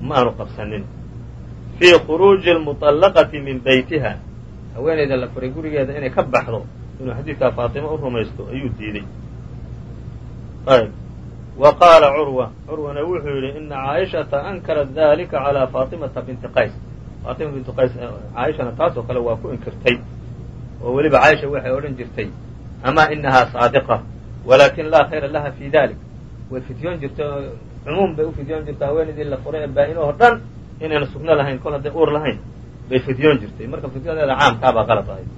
Ma qabsanin. Fii khuruuji almuطallaqati min beytiha haweenayda la furay gurigeeda inay ka baxdo inuu xadiidkaa faatima u rumaysto ayuu diiday. Ayb wa qaala curwa curwana wuxuu yidhi ina caaishata ankarat dalika calى faatimata binti qays. Faatima binti qays caaishana taasoo kale waa ku inkirtay oo weliba caaisha waxay odhan jirtay ama inahaa saadiqa walakin laa khayra laha fi dalik way fidyoon jirtay oo cumuum bay u fidyoon jirtay haweenaydii la furay ee baa-inoo dhan inayna sugno lahayn kol hadday uur lahayn bay fidyoon jirtay. Marka fidyadeeda caamkaabaa qalad ahayd.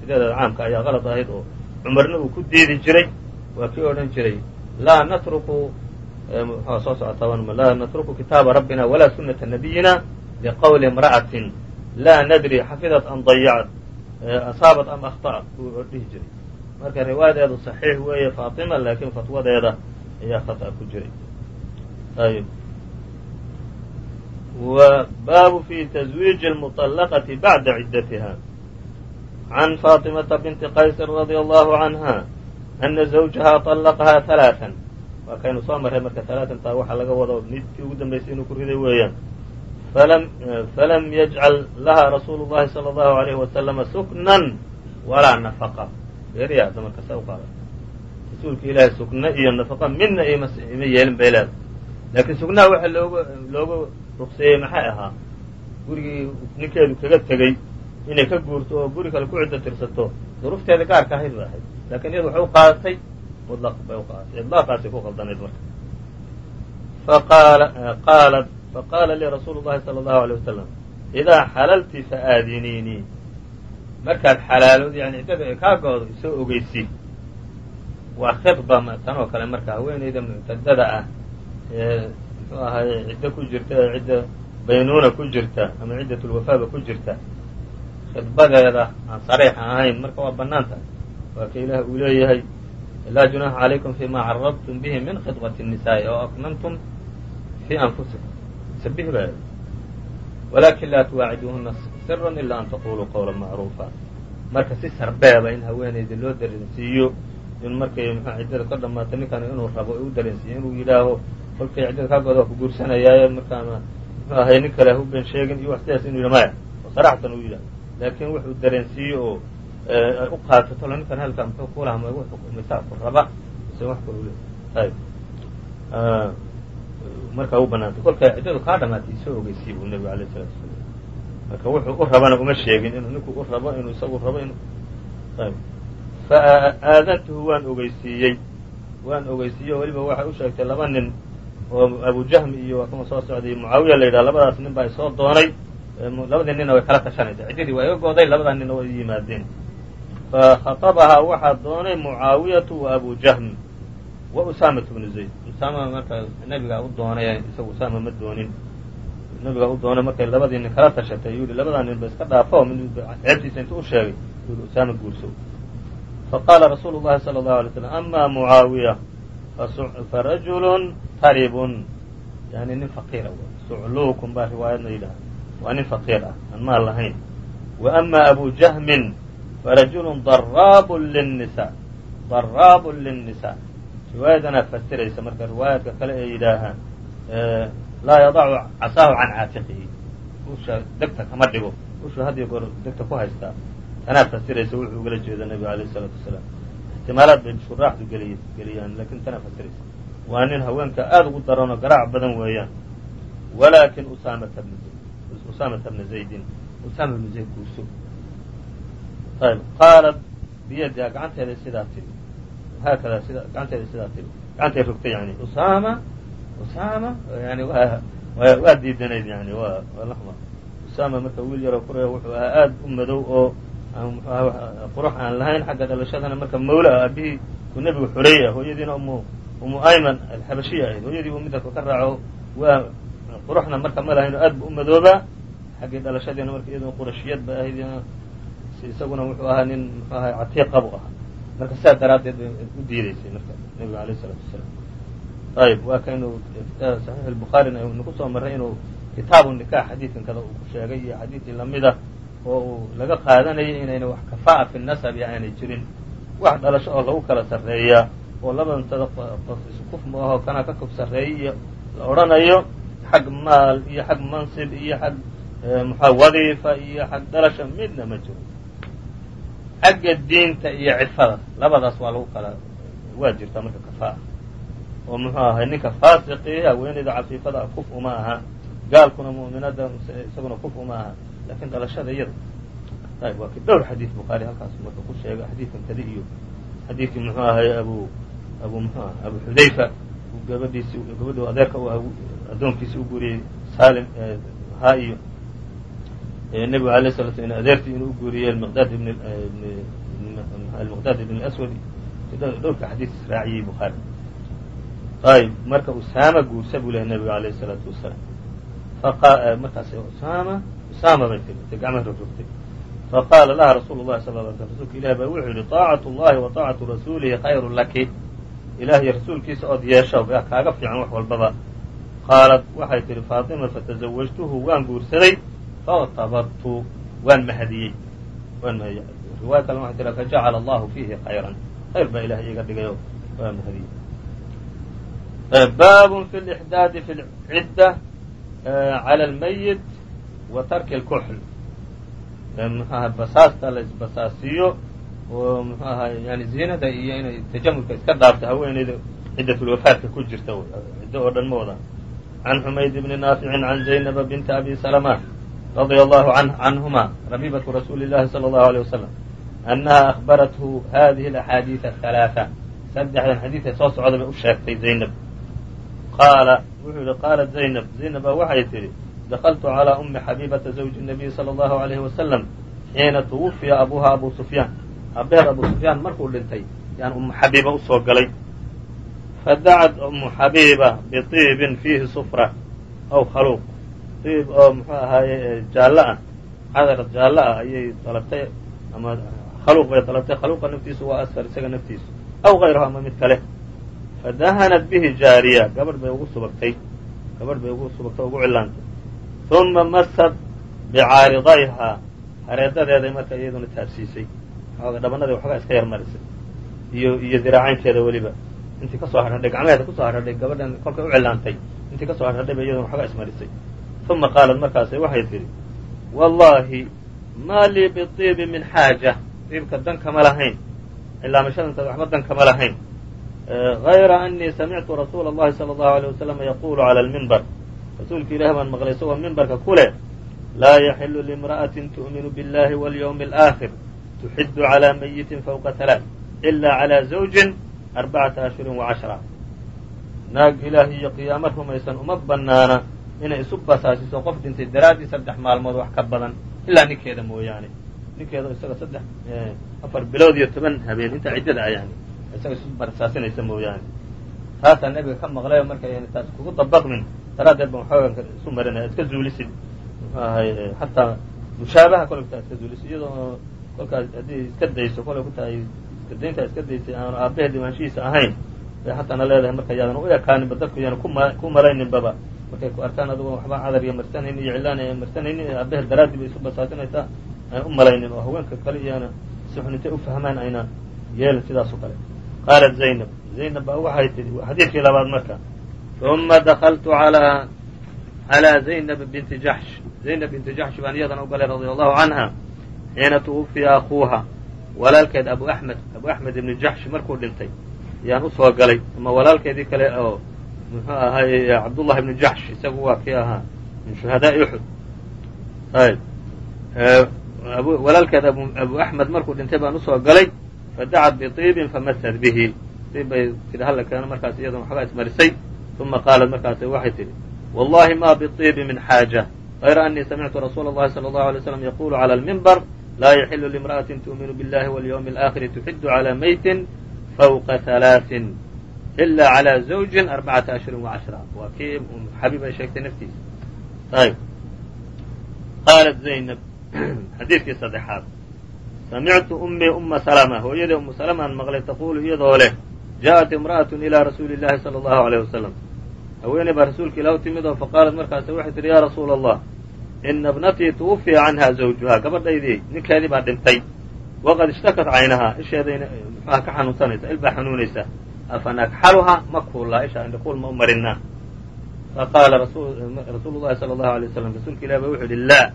Fidyadeeda caamka ayaa qalad ahayd oo cumarna uu ku diidi jiray waa kii odhan jiray laa natruku muxua soo socotaa laa natruku kitaaba rabbina walaa sunata nabiyina liqowli imra'atin laa nadri xafidat am dayacat asaabat am akhta'at buu dhihi jiray marka riwaayadeedu صaxiix weeye faatima laakiin fatwadeeda ayaa khata ku jiray ayb baabu fi تزwiiج الmuطلqaةi baعda ciddatiha عan faaطimaةa binti qaysi radي allahu عanha أna زawjaha طلqhaa ثaلaaثا waa kaynu soo marray marka ثaلaaثantaa waxaa laga wado midkii ugu dambaysay inuu ku riday weeyaan falam yجcal laha rasuulu الlahi salى الlahu عalيهi وasلم sukna walaa نafqa beeriya hadda marka sa u qaada rasuulka ilaahay sugno iyo nafaqa midna ima ima yeelin bay leedahay laakiin sugnaha waxa looga looga ruqseeyey maxay ahaa gurigii ninkeedu kaga tegey inay ka guurto oo guri kale ku ciddo tirsato duruufteeda gaarka ahayd bay ahayd laakiin iyadu waxay u qaadatay bay u qaadatay idlaaqaasay ku qaldanayd marka qaalat faqaala lii rasuulu llahi sala allahu alay wasalam idaa xalalti faaadiniinii markaad xalaalood yani ciddada ay kaa goodo isoo ogeysi waa khidba tan oo kale marka haweeneyda muctadada ah ee muxuu ahaye ciddo ku jirta ee cidda baynuuna ku jirta ama ciddatulwafaaba ku jirta khidbadeeda aan sariix ahayn marka waa bannaan tahay waa ka ilaah uu leeyahay laa junaxa calaykum fima caradtum bihi min khidbati الnisaa'i oo aknantum fii anfusikum. Sabihi baa walakin laa tuwaaciduuhuna sira ila an taquluu qawla macruufa. Marka si sarbeeba in haweeneyda loo dareensiiyo in markay mxua ciddada ka dhamaato ninkan inuu rabo u dareensiiyo inuu yidhaaho kolkay ciddada kaa gooda waa ku guursanayaaye markaana muxuu ahay nin kale been sheegin iyo wax sidaas inu yidha maya. Oo uu yidhaho laakiin wuxuu dareensiiyo oo u qaato tolo ninkan halkaa muxuu kulaha ma misaa ku raba mise wax le ayb markaa u banaantay kolkay ciddadu kaa dhamaatay isoo ogeysiy buu nebigu alayh isalatu wasalaam marka wuxuu u rabana uma sheegin inuu ninku u rabo inuu isagu rabo in ayb fa aadantuhu waan ogeysiiyey waan ogeysiiyey oo weliba waxay u sheegtay laba nin oo abujahmi iyo kuma soo socday mucaawiya la yidhaha labadaas nin baa isoo doonay labadii nina way kala tashanaysa ciddadii waa iga gooday labadaa nina way yimaadeen fakhaabahaa waxaa doonay mucaawiyatu wa abu jahm wa usaamatu bnu zayd usaama marka nebigaa u doonay isagu usaama ma doonin nebigaa u doonay markay labadii nin kala tashatay yuu yihi labadaa nin ba iska dhaafo mid ceebtiisa intuu u sheegay yuu usaama guursow faqaala rasuulu llahi sala allahu alay slam amaa mucaawiya farajulun taribun yani nin faqiira sucluukun baa riwaayadna yidhaha waa nin faqiir ah aan maal lahayn wa amaa abu jahmin farajulu daraabu linnisa daraabu linnisa riwaayadanaa fasiraysa marka riwaayaadka kale ee yidhaahaan laa yadacu casaahu can caatiqihi usha degta kama dhigo usha had iyo goor degta ku haystaa tanaa fasiraysa wuxuu ugala jeeda nebiga alayh isalaatu wasalaam ixtimaalaad bay shuraaxdu geliy geliyaan laakiin tanaa fasiraysa waa nin haweenka aada ugu daranoo garaac badan weeyaan walakin usaamata bn usaamata bna zaydin usaama bnu zayd guurso ayb qaalat biyadiha gacanteeda sidaa tiri haakada sida gacanteeda sidaa tiri gacantay rogtay yani usaama usaama yani waa waa diidanayd yani wa waa lama usaama marka wiil yaroo kuraya wuxuu ahaa aada u madow oo mxu aha qurux aan lahayn xagga dhalashadana marka mawla ah aabihii uu nebigu xoreey ah hooyadiina umu umu ayman alxabashiya ahayd hooyadii uu midabka ka raaco waa quruxna marka ma lahayn aad bu u madoobaa xaggii dhalashadiina marka iyadoo qurashiyad ba ahayd isaguna wuxuu ahaa nin muxuu ahay catiiqa bu ahaa. Marka sidaa daraaddeed bay u diideysay marka nebiga alayh isalaatu wasalaam. Ayb waa kaynu saxiix albukhaarina aynu ku soo marray inuu kitaabu nikax xadiidkan kada uu ku sheegay iyo xadiidkii lamida oo uu laga qaadanayay inayna wax kafaa'a fi nasabi aanay jirin. Wax dhalasho oo lagu kala sarreeyaa oo labantada qof iskuf maaho kana ka kuf sarreeyay la odhanayo xag maal iyo xag mansib iyo xag muxua wadiifa iyo xag dhalasho midna ma jiro xagga diinta iyo cifada. Labadaas waa lagu kala waa jirtaa marka kafaa oo muxuu ahay ninka faasiqii haweeneyda cafiifada kuf uma aha. Gaalkuna mu'minada isaguna kuf uma aha. Lakin dhalashada iyada ayb waa ki dhowr xadiid bukhaari halkaas marka ku sheega xadiidkan kadi iyo xadiidkii muxuu ahay abu abu muxuu aha abu xudayfa. Gabadhiisi gabadhu adeerka u addoonkiisi u guuriyey salim ha iyo nebigu alay sala sl adeertii inuu u guuriyey miqdaad ibn almiqdaad ibn aswad dhowrka xadiis raaciyey bukhaari ayb marka usaama guursa buu lehay nebigu alayh الsalaatu wasalaam markaas usaama usaama bay tiri intay gacmaha rogrogtay faqaala laha rasuulu llahi sal ly slm rsulka ilahi baa wuxuu yihi طaacatu اllahi wa طaacatu rasuulihi khayru laki ilaah iyo rasuulkiisa ood yeesho yaa kaaga fiican wax walbaba qaalat waxay tihi faatima fatazawajtuhu waan guursaday faاtabadtu waan mahadiyey waan mahadiyey riwaaya kale waxay tihi fajacala allahu fiihi khayran khayr baa ilaah iiga dhigayo waan mahadiyey baab fi lixdaadi fi lcidda cala almayit wa tarki lkuxl mxuaha basaasta la isbasaasiyo oo mxu ahay yani ziinada iyo inay tajamulka iska dhaafto haweeneyda ciddatulwafaadka ku jirta ciddo oo dhan ma wada can xumayd bni naaficin can zaynaba binti abi salama radia allahu canhuma rabibatu rasuuli llahi salى allahu alيه wasalam annaha akhbarathu hadihi alaxaadiida ahalaaثa saddexdan xadiidee soo socda bay u sheegtay zaynab qaala wuxuu yihi qaalat zaynab zaynab baa waxay tidhi dakaltu calىa umi xabiibata zawji الnabiy salى allahu alayhi wasalam xiina tuwufiya abuha abu sufyaan abeed abu sufyaan markuu dhintay yaan umu xabiiba usoo galay fadacat umu xabiiba biطiibin fiihi sufra aw khaluuq iib oo muxuu ahaaye jaallo ah. Cadar jaallo ah ayay dalabtay ama khaluuq bay dalabtay khaluuqa naftiisu waa asfar isaga naftiisu. Aw غayrahu ama mid kale. Fadahanat bihi jaariya. Gabadh bay ugu subagtay. Gabadh bay ugu subagtay ugu cilaantay uma masad bicaaridayhaa hareedadeeday marka iyaduna taabsiisay. Dhabanadii waxoogaa iska yar marisay. Iyo iyo diraacaynkeeda weliba. Intii ka soo harhadhay gacmaheeda ku soo harhadhay gabadhan kolkay u cilaantay intii ka soo harhadhay ba iyaduna waxoogaa ismarisay uma qaalat markaase waxay tidhi wallahi maa lii biibi min xaaja iibka dan kama lahayn cilaamashadanta waxba dan kama lahayn غayra أنii samictu rasuula الlahi salى الlahu عalيه waslm yaqulu عalى اlmimbar rasuulka ilahi baan maqlay isagoo mimbarka ku leh laa yaxilu limra'aةi tu'minu biاllahi wاlyوم الآkhir tuxidu عalى mayitin fوqa ثalaaث إla عalى zawji arbacata ashhuri وcashra naag ilaahi iyo qiyaamo rumaysan uma banaana inay isu basaasiso qof dhintay daraaddii saddex maalmood wax ka badan ilaa ninkeeda mooyaane. Ninkeeda isaga saddex afar bilood iyo toban habeen inta ciddada ah yani isaga isu basaasinaysa mooyaane. Taasaa nebiga ka maqlayo markay taas kugu dabaqmin. Daraaddeed ban waxoogan isu marinaya iska zuulisid muxuu ahay xataa mushaabaha kolktaa iska zuulisid iyadoo kolkaas haddii iska dayso kolay ku iska dayntaa iska daysay aanu aabbaheed imaanshihiisa ahayn bay xataana leedahay marka yaadan u ekaaninba dadku yaana ku malayninbaba markay ku arkaan adigoo waxba cadar iyo marsanaynin iyo cilaan ay marsanaynin aabbaheed daraaddii bay isu basaasinaysaa aan u malaynin oo haweenka kale iyaana si xun intay u fahmaan ayna yeelin sidaas kale. Qaalat zaynab zaynab baa waxay tidhi xadiidkii labaad marka uma dakaltu calىa zaynab binti jaxsh zaynab binti jaxsh baan iyadana u galay radia allahu canha xiina tuwufiya akuuha walaalkeed abu axmed abu axmed ibni jaxsh markuu dhintay yaan u soo galay ama walaalkeedii kale oo muxuu ahay cabdullah ibni jaxsh isagu waa kii ahaa min shuhadaai uxud ayb walaalkeed abu axmed markuu dhintay baan usoo galay fadacat biطiibin famasad bihi iib bay tidhi halla keeno markaas iyadana waxbaa ismarisay uma qaalat markaas waxay tidhi wallahi ma biطiibi min xaaja غayra أnii samictu rasuula اllahi salى اllahu alay slam yaqulu calى اlmimbar laa yaxilu limra'aةi tu'minu biاllahi wاlyوم الآkhiri tuxidu calى maytin fawqa ثalaaثin إla calى zawji arbacata ashhuri وcashra waa kii xabiib ay sheegtay naftiisa ayb qaalat zaynab xadiidkii saddexaad samictu ummii uma salma hooyadii umu salmaan maqlay taqulu iyadoo leh jaaءat imra'aة ilى rasuuli اllahi salى اllahu عalيه wasalam haweeney baa rasuulka ilah u timid oo faqaalat markaas waxay tihi ya rasuula allah ina bnatii tuwufiya canha zawjuha gabadhaydii ninkeedii baa dhintay waqad ishtakat caynahaa isheedayna muxuha ka xanuunsanaysa il baa xanuunaysa afanakxaluha ma kuullaa isha indhakuul ma u marinaa faqaala rasuulu llahi sala allahu alay waslam rasuulka ilah ba wuxuu yihi laa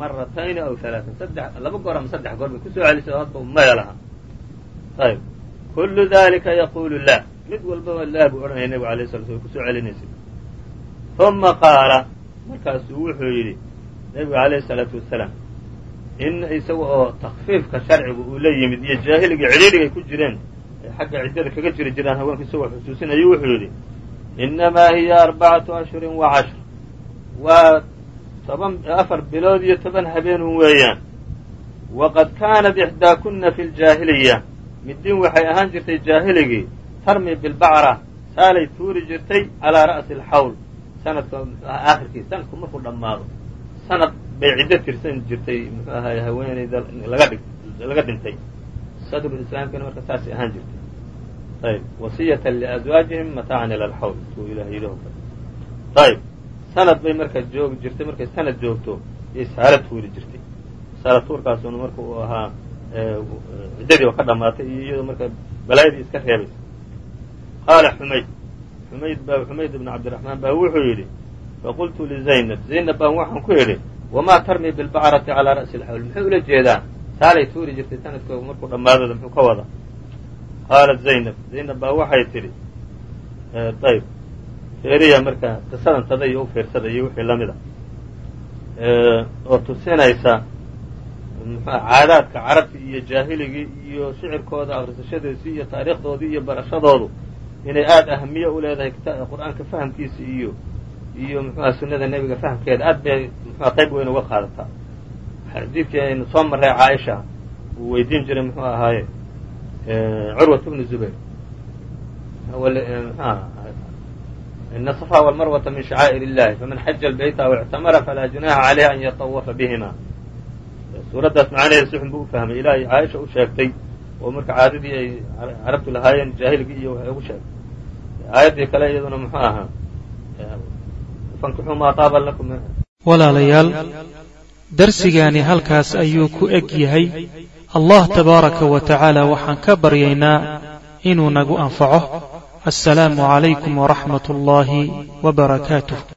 maratayni aw halaaan saddex laba goor ama saddex goor bay ku soo celisay oo hadba maya laha ayb kullu dalika yaqulu la mid walbaba laa buu odhanaya nebigu alay sala slam ku soo celinaysay uma qaala markaasuu wuxuu yidhi nebigu alayhi salaatu wasalaam in isaga oo takfiifka sharcigu uu la yimid iyo jaahiliga cidhiidhigay ku jireen xagga ciddada kaga jiri jiraan haweenka isagoo xusuusinayu wuxuu yidhi innamaa hiya arbacatu ashhurin wa cashr waa toban afar bilood iyo toban habeenun weeyaan waqad kaanat ixdaakuna fi ljaahiliya middiin waxay ahaan jirtay jaahiligii tarmi bilbacra saalay tuuri jirtay calaa ra'si alxawl sanadka aakhirkii sanadku markuu dhammaado sanad bay ciddo tirsan jirtay muxuu ahay haweenayda laga dhig laga dhintay sadru islaamkina marka saasay ahaan jirtay ayb wasiyatan liazwaajihim mataacan ila alxawl suu ilah yidhi oo kale ayb sanad bay marka joogi jirtay markay sanad joogto yay saala tuuri jirtay saala tuurkaasuna marka uu ahaa ciddadii oo ka dhamaatay iyo iyadoo marka balaayadii iska reebaysa qaala xumayd xumayd ba xumayd ibn cabdiraxmaan baa wuxuu yidhi faqultu lizaynab zaynab baan waxaan ku yidhi wamaa tarmi bilbacrati calaa ra'si alxawl muxuu ula jeedaa saalay tuuri jirtay sanadka markuu dhammaadooda qaalat zaynab. Zaynab baa waxay tidhi ayb feeriya marka qisadan tada iyo u fiirsada iyo wixii la mid a oo tusinaysa caadaadka carabti iyo jaahiligii iyo shicirkooda akrisashadeesii iyo taariikhdoodii iyo barashadoodu inay aada ahamiye u leedahay qur'aanka fahamkiisa iyo iyo muxuha sunada nebiga fahamkeeda. Aad bay muxuha qayb weyn uga qaadataa. Xadiidkii aynu soo marray caaisha uu weydiin jiray muxuu ahaaye curwat bnu zubayr in aصفا wاlmarwata min shacaa'ir illahi faman xaja albayta aw اctamara falaa junaha calayh an yatawafa bihima suuraddaas macnaheeda si xun buu u fahmay ilaahay caaisha u sheegtay oo marka caadadii ay carabtu lahaayeen jaahilgii iyo waxay ugu sheegtay aayaddii kale iyaduna muxuu ahaa fankixuu maa taaba lakum walaalayaal darsigaani halkaas ayuu ku eg yahay allah tabaaraka wa tacaala waxaan ka baryaynaa inuu nagu anfaco. Assalaamu calaykum waraxmat ullaahi wbarakaatuh